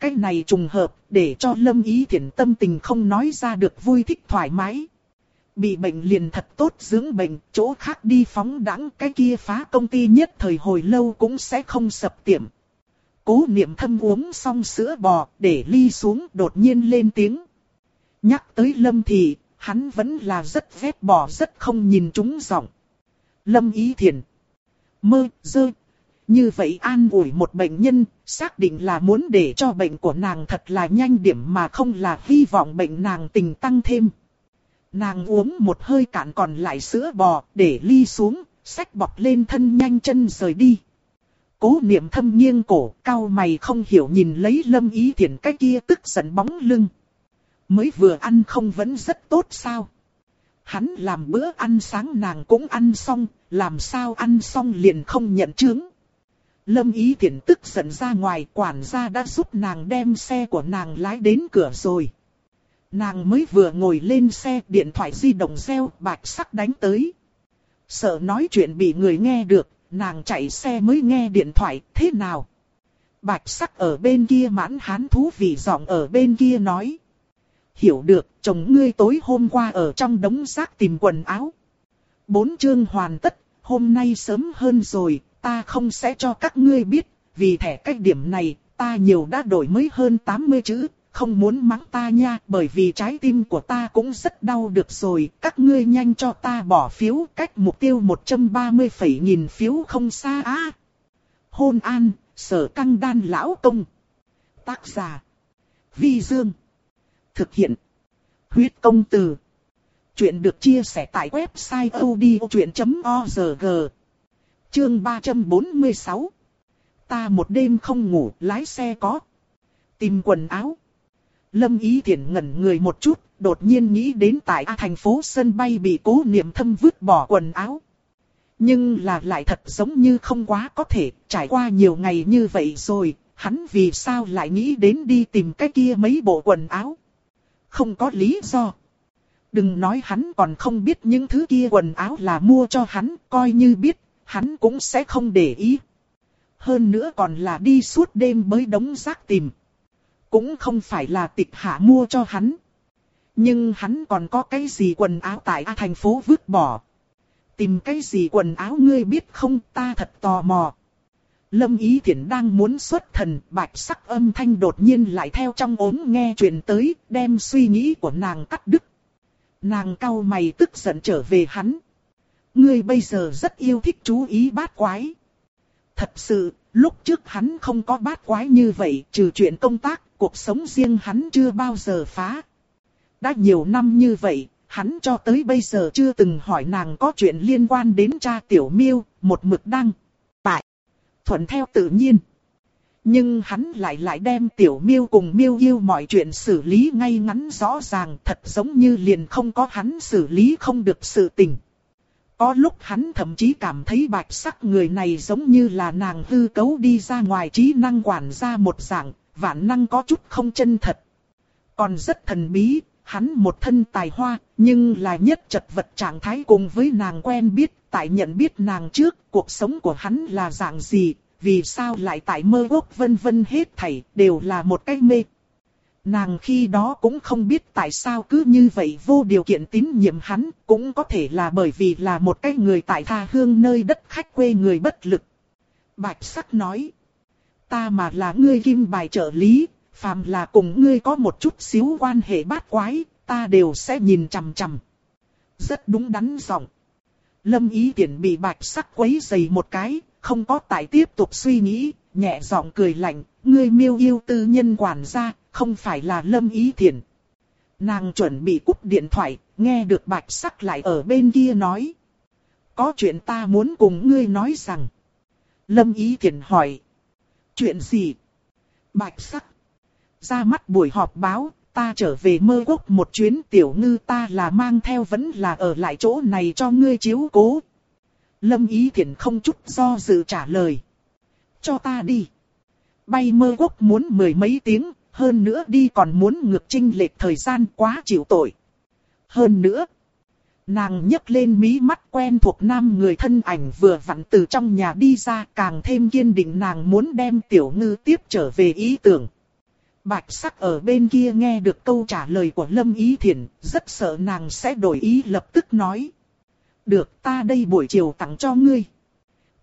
Cái này trùng hợp để cho lâm ý thiện tâm tình không nói ra được vui thích thoải mái. Bị bệnh liền thật tốt dưỡng bệnh, chỗ khác đi phóng đãng cái kia phá công ty nhất thời hồi lâu cũng sẽ không sập tiệm. Cố niệm thâm uống xong sữa bò, để ly xuống đột nhiên lên tiếng. Nhắc tới lâm thì, hắn vẫn là rất ghét bỏ rất không nhìn chúng giọng. Lâm ý thiền. Mơ, dơ. Như vậy an ủi một bệnh nhân, xác định là muốn để cho bệnh của nàng thật là nhanh điểm mà không là hy vọng bệnh nàng tình tăng thêm. Nàng uống một hơi cạn còn lại sữa bò, để ly xuống, xách bọc lên thân nhanh chân rời đi. Cố niệm thâm nghiêng cổ, cao mày không hiểu nhìn lấy lâm ý thiện cái kia tức giận bóng lưng. Mới vừa ăn không vẫn rất tốt sao? Hắn làm bữa ăn sáng nàng cũng ăn xong, làm sao ăn xong liền không nhận chứng. Lâm ý Thiển tức giận ra ngoài quản gia đã giúp nàng đem xe của nàng lái đến cửa rồi. Nàng mới vừa ngồi lên xe điện thoại di động reo bạch sắc đánh tới. Sợ nói chuyện bị người nghe được, nàng chạy xe mới nghe điện thoại, thế nào? Bạch sắc ở bên kia mãn hán thú vị giọng ở bên kia nói. Hiểu được, chồng ngươi tối hôm qua ở trong đống rác tìm quần áo. Bốn chương hoàn tất, hôm nay sớm hơn rồi, ta không sẽ cho các ngươi biết, vì thẻ cách điểm này, ta nhiều đã đổi mới hơn 80 chữ, không muốn mắng ta nha, bởi vì trái tim của ta cũng rất đau được rồi, các ngươi nhanh cho ta bỏ phiếu, cách mục tiêu 130 phẩy nghìn phiếu không xa á. Hôn an, sở căng đan lão công. Tác giả. Vi Dương. Thực hiện. Huyết công từ. Chuyện được chia sẻ tại website odchuyện.org. Chương 346. Ta một đêm không ngủ, lái xe có. Tìm quần áo. Lâm Ý Thiển ngẩn người một chút, đột nhiên nghĩ đến tại A thành phố sân bay bị cố niệm thâm vứt bỏ quần áo. Nhưng là lại thật giống như không quá có thể, trải qua nhiều ngày như vậy rồi, hắn vì sao lại nghĩ đến đi tìm cái kia mấy bộ quần áo. Không có lý do. Đừng nói hắn còn không biết những thứ kia quần áo là mua cho hắn, coi như biết, hắn cũng sẽ không để ý. Hơn nữa còn là đi suốt đêm mới đống rác tìm. Cũng không phải là tịch hạ mua cho hắn. Nhưng hắn còn có cái gì quần áo tại A thành phố vứt bỏ. Tìm cái gì quần áo ngươi biết không ta thật tò mò. Lâm Ý Thiển đang muốn xuất thần, bạch sắc âm thanh đột nhiên lại theo trong ốm nghe truyền tới, đem suy nghĩ của nàng cắt đứt. Nàng cau mày tức giận trở về hắn. Ngươi bây giờ rất yêu thích chú ý bát quái. Thật sự, lúc trước hắn không có bát quái như vậy, trừ chuyện công tác, cuộc sống riêng hắn chưa bao giờ phá. Đã nhiều năm như vậy, hắn cho tới bây giờ chưa từng hỏi nàng có chuyện liên quan đến cha tiểu miêu, một mực đăng. Thuận theo tự nhiên. Nhưng hắn lại lại đem tiểu miêu cùng miêu yêu mọi chuyện xử lý ngay ngắn rõ ràng thật giống như liền không có hắn xử lý không được sự tình. Có lúc hắn thậm chí cảm thấy bạch sắc người này giống như là nàng hư cấu đi ra ngoài trí năng quản ra một dạng, vạn năng có chút không chân thật. Còn rất thần bí, hắn một thân tài hoa, nhưng là nhất chật vật trạng thái cùng với nàng quen biết, tại nhận biết nàng trước, cuộc sống của hắn là dạng gì, vì sao lại tại mơ ước vân vân hết thảy, đều là một cái mê. Nàng khi đó cũng không biết tại sao cứ như vậy vô điều kiện tín nhiệm hắn, cũng có thể là bởi vì là một cái người tại tha hương nơi đất khách quê người bất lực. Bạch sắc nói, ta mà là ngươi kim bài trợ lý, phàm là cùng ngươi có một chút xíu quan hệ bát quái, ta đều sẽ nhìn chằm chằm. Rất đúng đắn giọng. Lâm ý tiện bị bạch sắc quấy dày một cái, không có tài tiếp tục suy nghĩ, nhẹ giọng cười lạnh, ngươi miêu yêu tư nhân quản gia, không phải là lâm ý thiện. Nàng chuẩn bị cúp điện thoại, nghe được bạch sắc lại ở bên kia nói. Có chuyện ta muốn cùng ngươi nói rằng. Lâm ý thiện hỏi. Chuyện gì? Bạch sắc. Ra mắt buổi họp báo, ta trở về mơ quốc một chuyến tiểu ngư ta là mang theo vẫn là ở lại chỗ này cho ngươi chiếu cố. Lâm ý Thiển không chút do dự trả lời. Cho ta đi. Bay mơ quốc muốn mười mấy tiếng, hơn nữa đi còn muốn ngược trinh lệch thời gian quá chịu tội. Hơn nữa, nàng nhấc lên mí mắt quen thuộc nam người thân ảnh vừa vặn từ trong nhà đi ra càng thêm kiên định nàng muốn đem tiểu ngư tiếp trở về ý tưởng. Bạch sắc ở bên kia nghe được câu trả lời của Lâm Ý Thiển, rất sợ nàng sẽ đổi ý lập tức nói. Được ta đây buổi chiều tặng cho ngươi.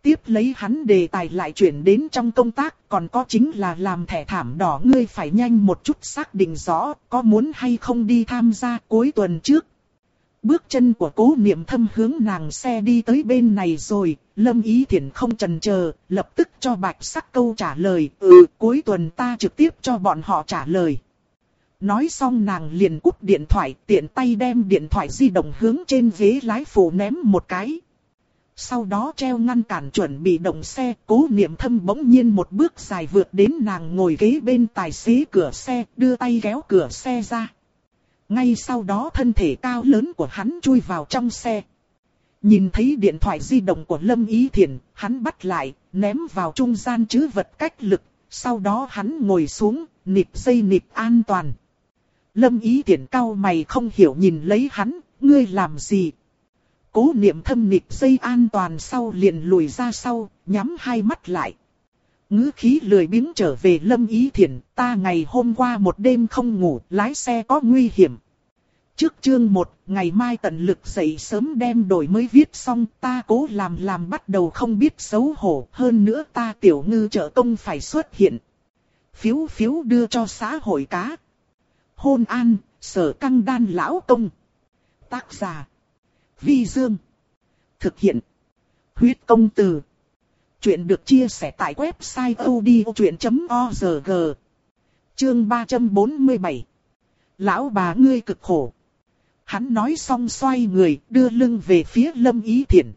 Tiếp lấy hắn đề tài lại chuyển đến trong công tác, còn có chính là làm thẻ thảm đỏ ngươi phải nhanh một chút xác định rõ có muốn hay không đi tham gia cuối tuần trước. Bước chân của cố niệm thâm hướng nàng xe đi tới bên này rồi, lâm ý thiện không chần chờ, lập tức cho bạch sắc câu trả lời, ừ cuối tuần ta trực tiếp cho bọn họ trả lời. Nói xong nàng liền cúp điện thoại, tiện tay đem điện thoại di động hướng trên ghế lái phụ ném một cái. Sau đó treo ngăn cản chuẩn bị động xe, cố niệm thâm bỗng nhiên một bước dài vượt đến nàng ngồi ghế bên tài xế cửa xe, đưa tay kéo cửa xe ra. Ngay sau đó thân thể cao lớn của hắn chui vào trong xe. Nhìn thấy điện thoại di động của Lâm Ý Thiển, hắn bắt lại, ném vào trung gian chứ vật cách lực, sau đó hắn ngồi xuống, nịp dây nịp an toàn. Lâm Ý Thiển cao mày không hiểu nhìn lấy hắn, ngươi làm gì? Cố niệm thâm nịp dây an toàn sau liền lùi ra sau, nhắm hai mắt lại ngữ khí lười biếng trở về Lâm Ý Thiển, ta ngày hôm qua một đêm không ngủ, lái xe có nguy hiểm. Trước chương một, ngày mai tận lực dậy sớm đem đổi mới viết xong, ta cố làm làm bắt đầu không biết xấu hổ, hơn nữa ta tiểu ngư trợ công phải xuất hiện. Phiếu phiếu đưa cho xã hội cá. Hôn an, sở căng đan lão công. Tác giả. Vi Dương. Thực hiện. Huyết công từ. Chuyện được chia sẻ tại website odchuyện.org. Chương 347. Lão bà ngươi cực khổ. Hắn nói xong xoay người, đưa lưng về phía Lâm Ý Thiển.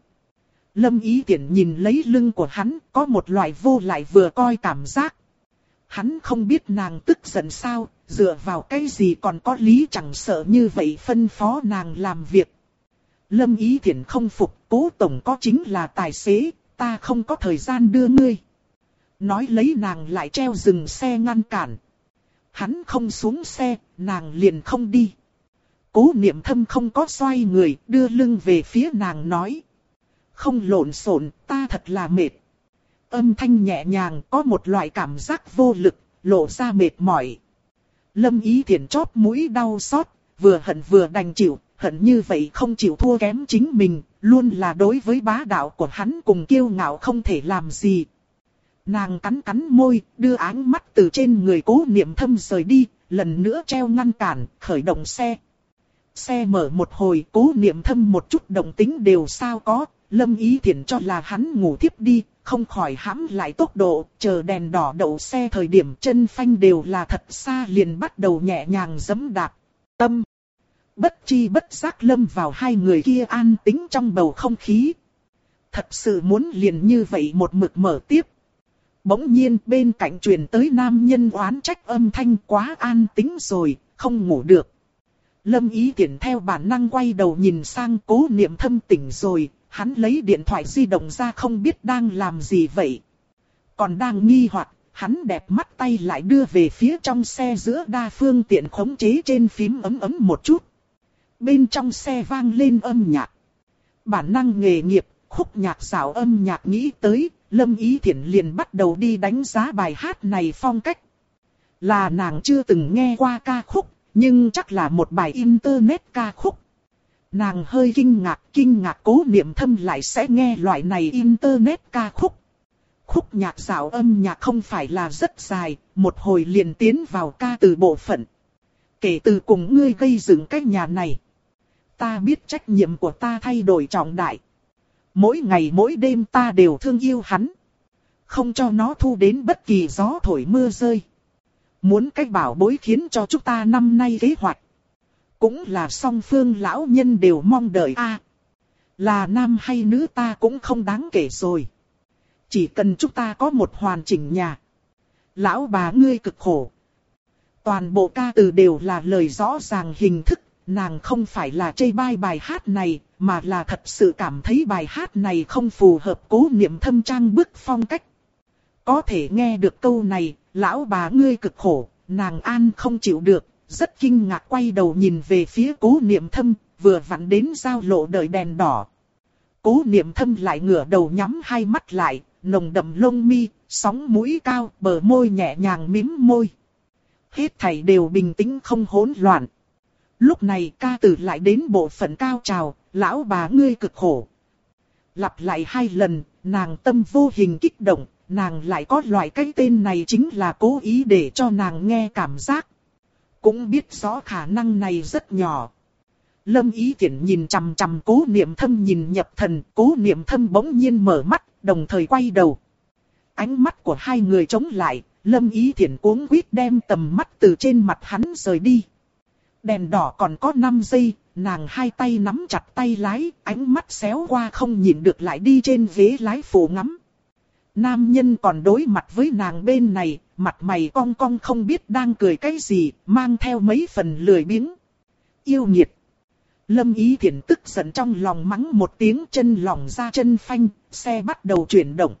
Lâm Ý Thiển nhìn lấy lưng của hắn, có một loại vô lại vừa coi cảm giác. Hắn không biết nàng tức giận sao, dựa vào cái gì còn có lý chẳng sợ như vậy phân phó nàng làm việc. Lâm Ý Thiển không phục, cố tổng có chính là tài xế, ta không có thời gian đưa ngươi. nói lấy nàng lại treo dừng xe ngăn cản. Hắn không xuống xe, nàng liền không đi. Cố niệm thâm không có xoay người, đưa lưng về phía nàng nói. Không lộn xộn, ta thật là mệt. Âm thanh nhẹ nhàng có một loại cảm giác vô lực, lộ ra mệt mỏi. Lâm ý thiện chóp mũi đau xót, vừa hận vừa đành chịu, hận như vậy không chịu thua kém chính mình, luôn là đối với bá đạo của hắn cùng kiêu ngạo không thể làm gì. Nàng cắn cắn môi, đưa ánh mắt từ trên người cố niệm thâm rời đi, lần nữa treo ngăn cản, khởi động xe. Xe mở một hồi, cố niệm thâm một chút động tính đều sao có, lâm ý thiện cho là hắn ngủ thiếp đi, không khỏi hãm lại tốc độ, chờ đèn đỏ đậu xe thời điểm chân phanh đều là thật xa liền bắt đầu nhẹ nhàng giấm đạp. Tâm Bất chi bất giác lâm vào hai người kia an tính trong bầu không khí. Thật sự muốn liền như vậy một mực mở tiếp. Bỗng nhiên bên cạnh truyền tới nam nhân oán trách âm thanh quá an tính rồi, không ngủ được. Lâm ý tiện theo bản năng quay đầu nhìn sang cố niệm thâm tỉnh rồi, hắn lấy điện thoại di động ra không biết đang làm gì vậy. Còn đang nghi hoặc hắn đẹp mắt tay lại đưa về phía trong xe giữa đa phương tiện khống chế trên phím ấm ấm một chút bên trong xe vang lên âm nhạc. Bản năng nghề nghiệp, khúc nhạc xảo âm nhạc nghĩ tới, Lâm Ý Thiển liền bắt đầu đi đánh giá bài hát này phong cách. Là nàng chưa từng nghe qua ca khúc, nhưng chắc là một bài internet ca khúc. Nàng hơi kinh ngạc, kinh ngạc cố niệm thâm lại sẽ nghe loại này internet ca khúc. Khúc nhạc xảo âm nhạc không phải là rất dài, một hồi liền tiến vào ca từ bộ phận. Kể từ cùng ngươi gây dựng cái nhà này ta biết trách nhiệm của ta thay đổi trọng đại. Mỗi ngày mỗi đêm ta đều thương yêu hắn. Không cho nó thu đến bất kỳ gió thổi mưa rơi. Muốn cách bảo bối khiến cho chúng ta năm nay kế hoạch. Cũng là song phương lão nhân đều mong đợi a Là nam hay nữ ta cũng không đáng kể rồi. Chỉ cần chúng ta có một hoàn chỉnh nhà. Lão bà ngươi cực khổ. Toàn bộ ca từ đều là lời rõ ràng hình thức Nàng không phải là chê bai bài hát này, mà là thật sự cảm thấy bài hát này không phù hợp cố niệm thâm trang bức phong cách. Có thể nghe được câu này, lão bà ngươi cực khổ, nàng an không chịu được, rất kinh ngạc quay đầu nhìn về phía cố niệm thâm, vừa vặn đến giao lộ đợi đèn đỏ. Cố niệm thâm lại ngửa đầu nhắm hai mắt lại, nồng đậm lông mi, sóng mũi cao, bờ môi nhẹ nhàng mím môi. Hết thảy đều bình tĩnh không hỗn loạn. Lúc này ca tử lại đến bộ phận cao trào, lão bà ngươi cực khổ. Lặp lại hai lần, nàng tâm vô hình kích động, nàng lại có loại cái tên này chính là cố ý để cho nàng nghe cảm giác. Cũng biết rõ khả năng này rất nhỏ. Lâm ý tiện nhìn chằm chằm cố niệm thâm nhìn nhập thần, cố niệm thâm bỗng nhiên mở mắt, đồng thời quay đầu. Ánh mắt của hai người chống lại, lâm ý thiện cuống quýt đem tầm mắt từ trên mặt hắn rời đi. Đèn đỏ còn có 5 giây, nàng hai tay nắm chặt tay lái, ánh mắt xéo qua không nhìn được lại đi trên ghế lái phụ ngắm. Nam nhân còn đối mặt với nàng bên này, mặt mày cong cong không biết đang cười cái gì, mang theo mấy phần lười biếng. Yêu nghiệt. Lâm ý thiện tức giận trong lòng mắng một tiếng chân lòng ra chân phanh, xe bắt đầu chuyển động.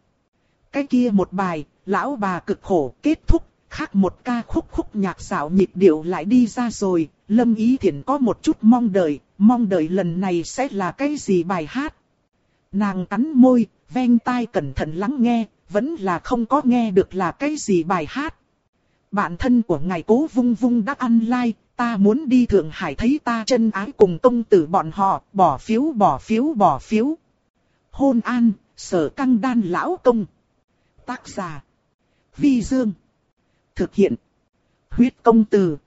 Cái kia một bài, lão bà cực khổ kết thúc, khác một ca khúc khúc nhạc xảo nhịp điệu lại đi ra rồi, Lâm Ý Thiển có một chút mong đợi, mong đợi lần này sẽ là cái gì bài hát. Nàng cắn môi, ven tai cẩn thận lắng nghe, vẫn là không có nghe được là cái gì bài hát. Bạn thân của ngài cố vung vung đắc ăn like, ta muốn đi Thượng Hải thấy ta chân ái cùng công tử bọn họ, bỏ phiếu bỏ phiếu bỏ phiếu. Hôn an, sở căng đan lão công. Tác giả. Vi Dương. Thực hiện. Huyết công từ.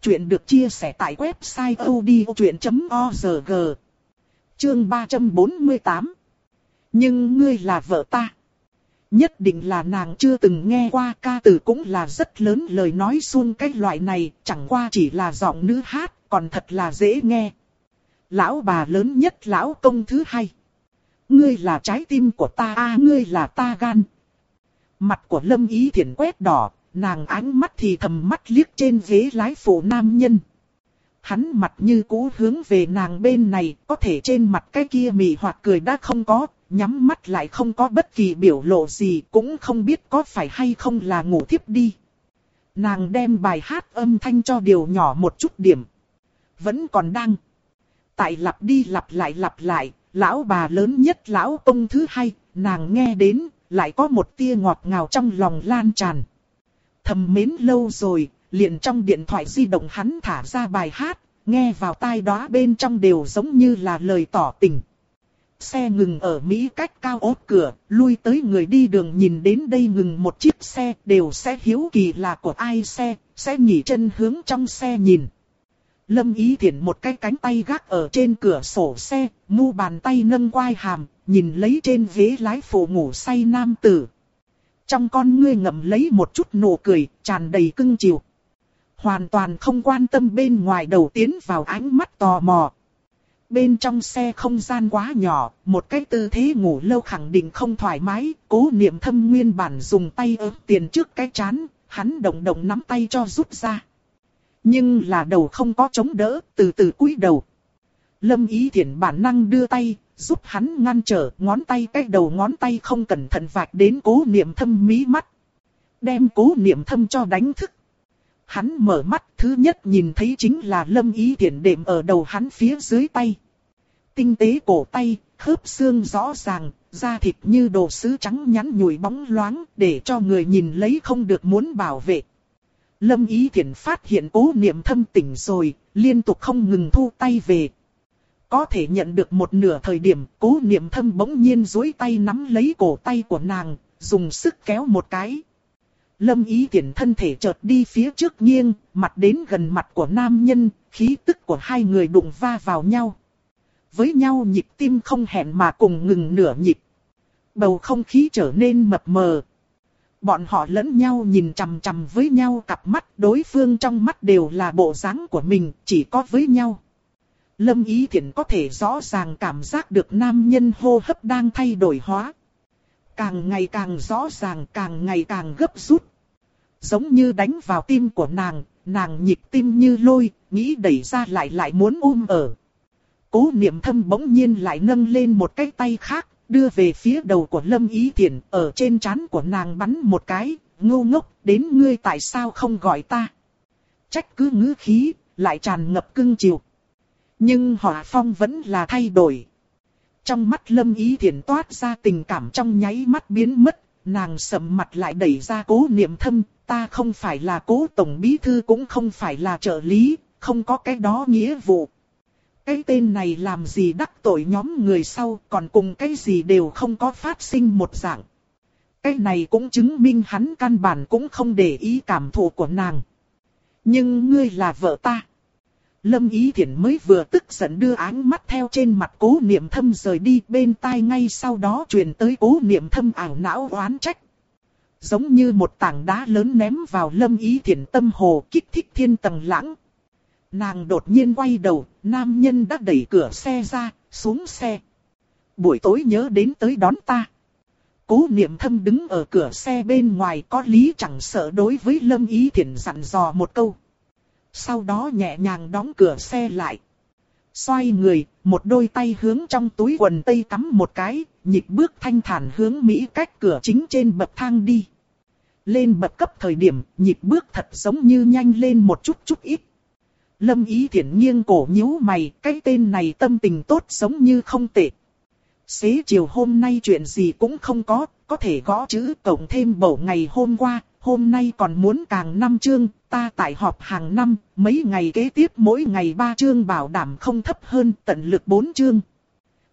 Chuyện được chia sẻ tại website odchuyện.org. Chương 348. Nhưng ngươi là vợ ta. Nhất định là nàng chưa từng nghe qua ca từ cũng là rất lớn lời nói xuân cái loại này, chẳng qua chỉ là giọng nữ hát, còn thật là dễ nghe. Lão bà lớn nhất lão công thứ hai. Ngươi là trái tim của ta a ngươi là ta gan. Mặt của Lâm Ý Thiển quét đỏ, nàng ánh mắt thì thầm mắt liếc trên ghế lái phụ nam nhân. Hắn mặt như cũ hướng về nàng bên này, có thể trên mặt cái kia mị hoặc cười đã không có, nhắm mắt lại không có bất kỳ biểu lộ gì, cũng không biết có phải hay không là ngủ thiếp đi. Nàng đem bài hát âm thanh cho điều nhỏ một chút điểm. Vẫn còn đang. Tại lặp đi lặp lại lặp lại, lão bà lớn nhất lão công thứ hai, nàng nghe đến, lại có một tia ngọt ngào trong lòng lan tràn. Thầm mến lâu rồi, liền trong điện thoại di động hắn thả ra bài hát, nghe vào tai đó bên trong đều giống như là lời tỏ tình. Xe ngừng ở Mỹ cách cao ốt cửa, lui tới người đi đường nhìn đến đây ngừng một chiếc xe đều sẽ hiếu kỳ là của ai xe, sẽ nhỉ chân hướng trong xe nhìn. Lâm Ý Thiển một cái cánh tay gác ở trên cửa sổ xe, mu bàn tay nâng quai hàm, nhìn lấy trên ghế lái phụ ngủ say nam tử. Trong con ngươi ngậm lấy một chút nụ cười, tràn đầy cưng chiều. Hoàn toàn không quan tâm bên ngoài đầu tiến vào ánh mắt tò mò. Bên trong xe không gian quá nhỏ, một cái tư thế ngủ lâu khẳng định không thoải mái, cố niệm thâm nguyên bản dùng tay ớt tiền trước cái chán, hắn động động nắm tay cho rút ra. Nhưng là đầu không có chống đỡ, từ từ cúi đầu. Lâm ý thiện bản năng đưa tay, giúp hắn ngăn trở ngón tay cái đầu ngón tay không cẩn thận vạch đến cố niệm thâm mí mắt. Đem cố niệm thâm cho đánh thức. Hắn mở mắt thứ nhất nhìn thấy chính là lâm ý thiện đệm ở đầu hắn phía dưới tay. Tinh tế cổ tay, khớp xương rõ ràng, da thịt như đồ sứ trắng nhắn nhủi bóng loáng để cho người nhìn lấy không được muốn bảo vệ. Lâm Ý Thiển phát hiện cố niệm thâm tỉnh rồi, liên tục không ngừng thu tay về. Có thể nhận được một nửa thời điểm, cố niệm thâm bỗng nhiên duỗi tay nắm lấy cổ tay của nàng, dùng sức kéo một cái. Lâm Ý tiện thân thể chợt đi phía trước nghiêng, mặt đến gần mặt của nam nhân, khí tức của hai người đụng va vào nhau. Với nhau nhịp tim không hẹn mà cùng ngừng nửa nhịp. Bầu không khí trở nên mập mờ, Bọn họ lẫn nhau nhìn chằm chằm với nhau cặp mắt đối phương trong mắt đều là bộ dáng của mình, chỉ có với nhau. Lâm Ý Thiển có thể rõ ràng cảm giác được nam nhân hô hấp đang thay đổi hóa. Càng ngày càng rõ ràng, càng ngày càng gấp rút. Giống như đánh vào tim của nàng, nàng nhịp tim như lôi, nghĩ đẩy ra lại lại muốn ôm ở. Cố niệm thâm bỗng nhiên lại nâng lên một cái tay khác, đưa về phía đầu của Lâm Ý Thiển, ở trên trán của nàng bắn một cái, ngu ngốc, đến ngươi tại sao không gọi ta. Trách cứ ngữ khí, lại tràn ngập cưng chiều. Nhưng họa phong vẫn là thay đổi. Trong mắt Lâm Ý Thiển toát ra tình cảm trong nháy mắt biến mất, nàng sầm mặt lại đẩy ra cố niệm thâm, ta không phải là cố tổng bí thư cũng không phải là trợ lý, không có cái đó nghĩa vụ. Cái tên này làm gì đắc tội nhóm người sau còn cùng cái gì đều không có phát sinh một dạng. Cái này cũng chứng minh hắn căn bản cũng không để ý cảm thụ của nàng. Nhưng ngươi là vợ ta. Lâm Ý Thiển mới vừa tức giận đưa áng mắt theo trên mặt cố niệm thâm rời đi bên tai ngay sau đó truyền tới cố niệm thâm ảo não oán trách. Giống như một tảng đá lớn ném vào Lâm Ý Thiển tâm hồ kích thích thiên tầng lãng, Nàng đột nhiên quay đầu, nam nhân đã đẩy cửa xe ra, xuống xe. Buổi tối nhớ đến tới đón ta. Cố niệm thâm đứng ở cửa xe bên ngoài có lý chẳng sợ đối với Lâm Ý Thiển dặn dò một câu. Sau đó nhẹ nhàng đóng cửa xe lại. Xoay người, một đôi tay hướng trong túi quần tây cắm một cái, nhịp bước thanh thản hướng Mỹ cách cửa chính trên bậc thang đi. Lên bậc cấp thời điểm, nhịp bước thật giống như nhanh lên một chút chút ít. Lâm Ý thiện nghiêng cổ nhíu mày, cái tên này tâm tình tốt giống như không tệ. Xế chiều hôm nay chuyện gì cũng không có, có thể gõ chữ cộng thêm bầu ngày hôm qua, hôm nay còn muốn càng năm chương, ta tại họp hàng năm, mấy ngày kế tiếp mỗi ngày ba chương bảo đảm không thấp hơn tận lực bốn chương.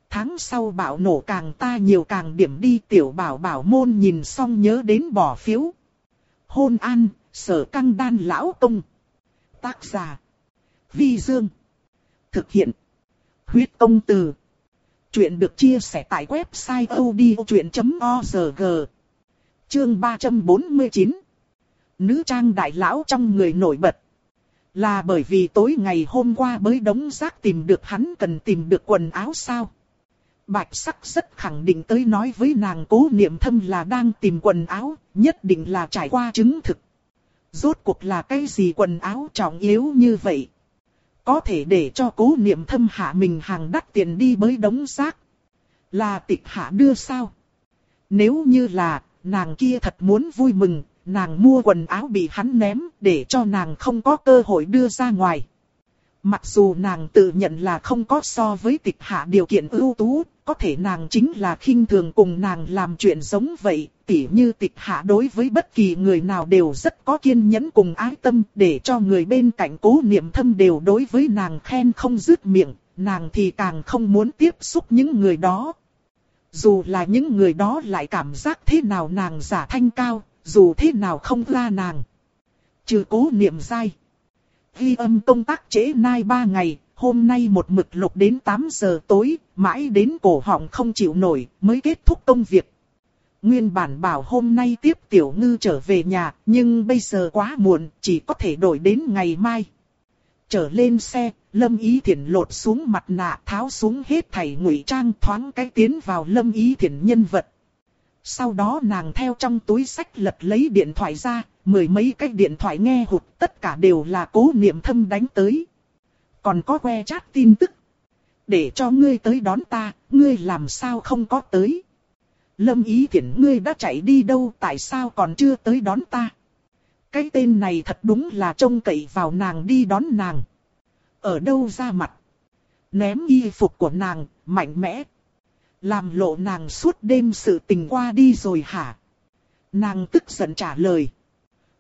Tháng sau bảo nổ càng ta nhiều càng điểm đi tiểu bảo bảo môn nhìn xong nhớ đến bỏ phiếu. Hôn an, sở căng đan lão công. Tác giả Vi Dương. Thực hiện. Huyết công từ. Chuyện được chia sẻ tại website odchuyện.org. Chương 349. Nữ trang đại lão trong người nổi bật. Là bởi vì tối ngày hôm qua mới đống rác tìm được hắn cần tìm được quần áo sao. Bạch sắc rất khẳng định tới nói với nàng cố niệm thâm là đang tìm quần áo, nhất định là trải qua chứng thực. Rốt cuộc là cái gì quần áo trọng yếu như vậy? Có thể để cho cố niệm thâm hạ mình hàng đắt tiền đi bới đống rác. Là tịch hạ đưa sao? Nếu như là, nàng kia thật muốn vui mừng, nàng mua quần áo bị hắn ném để cho nàng không có cơ hội đưa ra ngoài. Mặc dù nàng tự nhận là không có so với tịch hạ điều kiện ưu tú, có thể nàng chính là khinh thường cùng nàng làm chuyện giống vậy, tỉ như tịch hạ đối với bất kỳ người nào đều rất có kiên nhẫn cùng ái tâm, để cho người bên cạnh cố niệm thâm đều đối với nàng khen không dứt miệng, nàng thì càng không muốn tiếp xúc những người đó. Dù là những người đó lại cảm giác thế nào nàng giả thanh cao, dù thế nào không ra nàng. Trừ cố niệm dai. Ghi âm công tác trễ nai ba ngày, hôm nay một mực lục đến 8 giờ tối, mãi đến cổ họng không chịu nổi, mới kết thúc công việc. Nguyên bản bảo hôm nay tiếp tiểu ngư trở về nhà, nhưng bây giờ quá muộn, chỉ có thể đổi đến ngày mai. Trở lên xe, Lâm Ý Thiển lột xuống mặt nạ tháo xuống hết thảy ngụy trang thoáng cái tiến vào Lâm Ý Thiển nhân vật. Sau đó nàng theo trong túi sách lật lấy điện thoại ra, mười mấy cái điện thoại nghe hụt tất cả đều là cố niệm thâm đánh tới. Còn có que chat tin tức. Để cho ngươi tới đón ta, ngươi làm sao không có tới. Lâm ý thiển, ngươi đã chạy đi đâu tại sao còn chưa tới đón ta. Cái tên này thật đúng là trông cậy vào nàng đi đón nàng. Ở đâu ra mặt. Ném y phục của nàng, mạnh mẽ. Làm lộ nàng suốt đêm sự tình qua đi rồi hả? Nàng tức giận trả lời.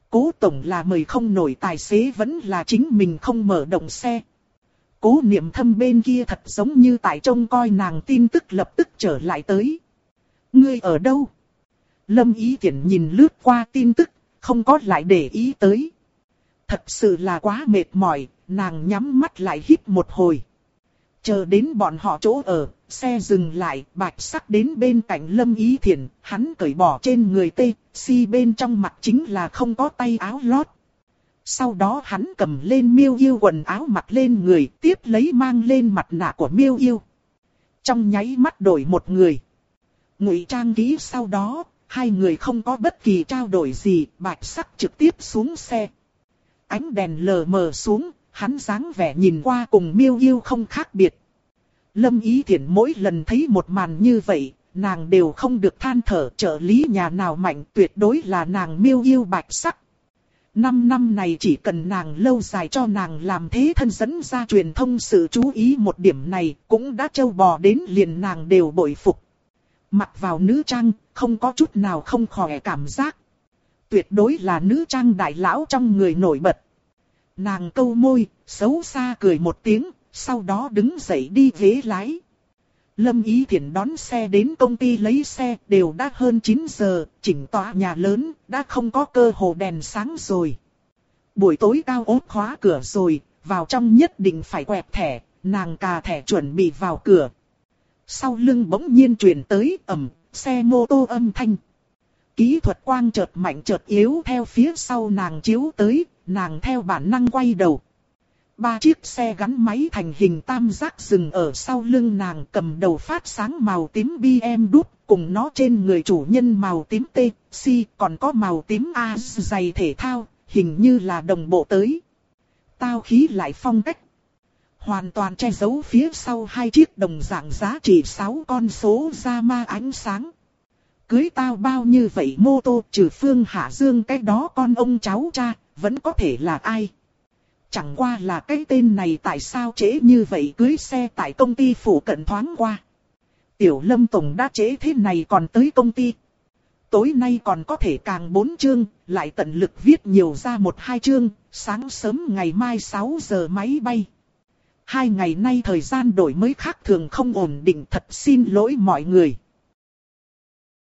Cố tổng là mời không nổi tài xế vẫn là chính mình không mở động xe. Cố niệm thâm bên kia thật giống như tại trông coi nàng tin tức lập tức trở lại tới. Ngươi ở đâu? Lâm ý tiện nhìn lướt qua tin tức, không có lại để ý tới. Thật sự là quá mệt mỏi, nàng nhắm mắt lại hít một hồi. Chờ đến bọn họ chỗ ở, xe dừng lại, bạch sắc đến bên cạnh lâm ý thiền, hắn cởi bỏ trên người tê, si bên trong mặt chính là không có tay áo lót. Sau đó hắn cầm lên miêu yêu quần áo mặc lên người, tiếp lấy mang lên mặt nạ của miêu yêu. Trong nháy mắt đổi một người. Ngụy trang kỹ sau đó, hai người không có bất kỳ trao đổi gì, bạch sắc trực tiếp xuống xe. Ánh đèn lờ mờ xuống, hắn dáng vẻ nhìn qua cùng miêu yêu không khác biệt. Lâm Ý Thiển mỗi lần thấy một màn như vậy, nàng đều không được than thở trợ lý nhà nào mạnh tuyệt đối là nàng miêu yêu bạch sắc. Năm năm này chỉ cần nàng lâu dài cho nàng làm thế thân dẫn ra truyền thông sự chú ý một điểm này cũng đã trâu bò đến liền nàng đều bội phục. Mặc vào nữ trang, không có chút nào không khỏe cảm giác. Tuyệt đối là nữ trang đại lão trong người nổi bật. Nàng câu môi, xấu xa cười một tiếng, sau đó đứng dậy đi ghế lái. Lâm Ý Thiển đón xe đến công ty lấy xe đều đã hơn 9 giờ, chỉnh tòa nhà lớn, đã không có cơ hồ đèn sáng rồi. Buổi tối cao ốt khóa cửa rồi, vào trong nhất định phải quẹt thẻ, nàng cà thẻ chuẩn bị vào cửa. Sau lưng bỗng nhiên truyền tới ầm, xe mô tô âm thanh. Kỹ thuật quang chợt mạnh chợt yếu theo phía sau nàng chiếu tới, nàng theo bản năng quay đầu. Ba chiếc xe gắn máy thành hình tam giác dừng ở sau lưng nàng cầm đầu phát sáng màu tím BM đút, cùng nó trên người chủ nhân màu tím T, C, còn có màu tím A dày thể thao, hình như là đồng bộ tới. Tao khí lại phong cách. Hoàn toàn che giấu phía sau hai chiếc đồng dạng giá trị 6 con số ra ma ánh sáng. Cưới tao bao như vậy mô tô trừ phương hạ dương cái đó con ông cháu cha, vẫn có thể là ai. Chẳng qua là cái tên này tại sao trễ như vậy cưới xe tại công ty phủ cận thoáng qua. Tiểu Lâm Tổng đã trễ thế này còn tới công ty. Tối nay còn có thể càng bốn chương, lại tận lực viết nhiều ra một hai chương, sáng sớm ngày mai 6 giờ máy bay. Hai ngày nay thời gian đổi mới khác thường không ổn định thật xin lỗi mọi người.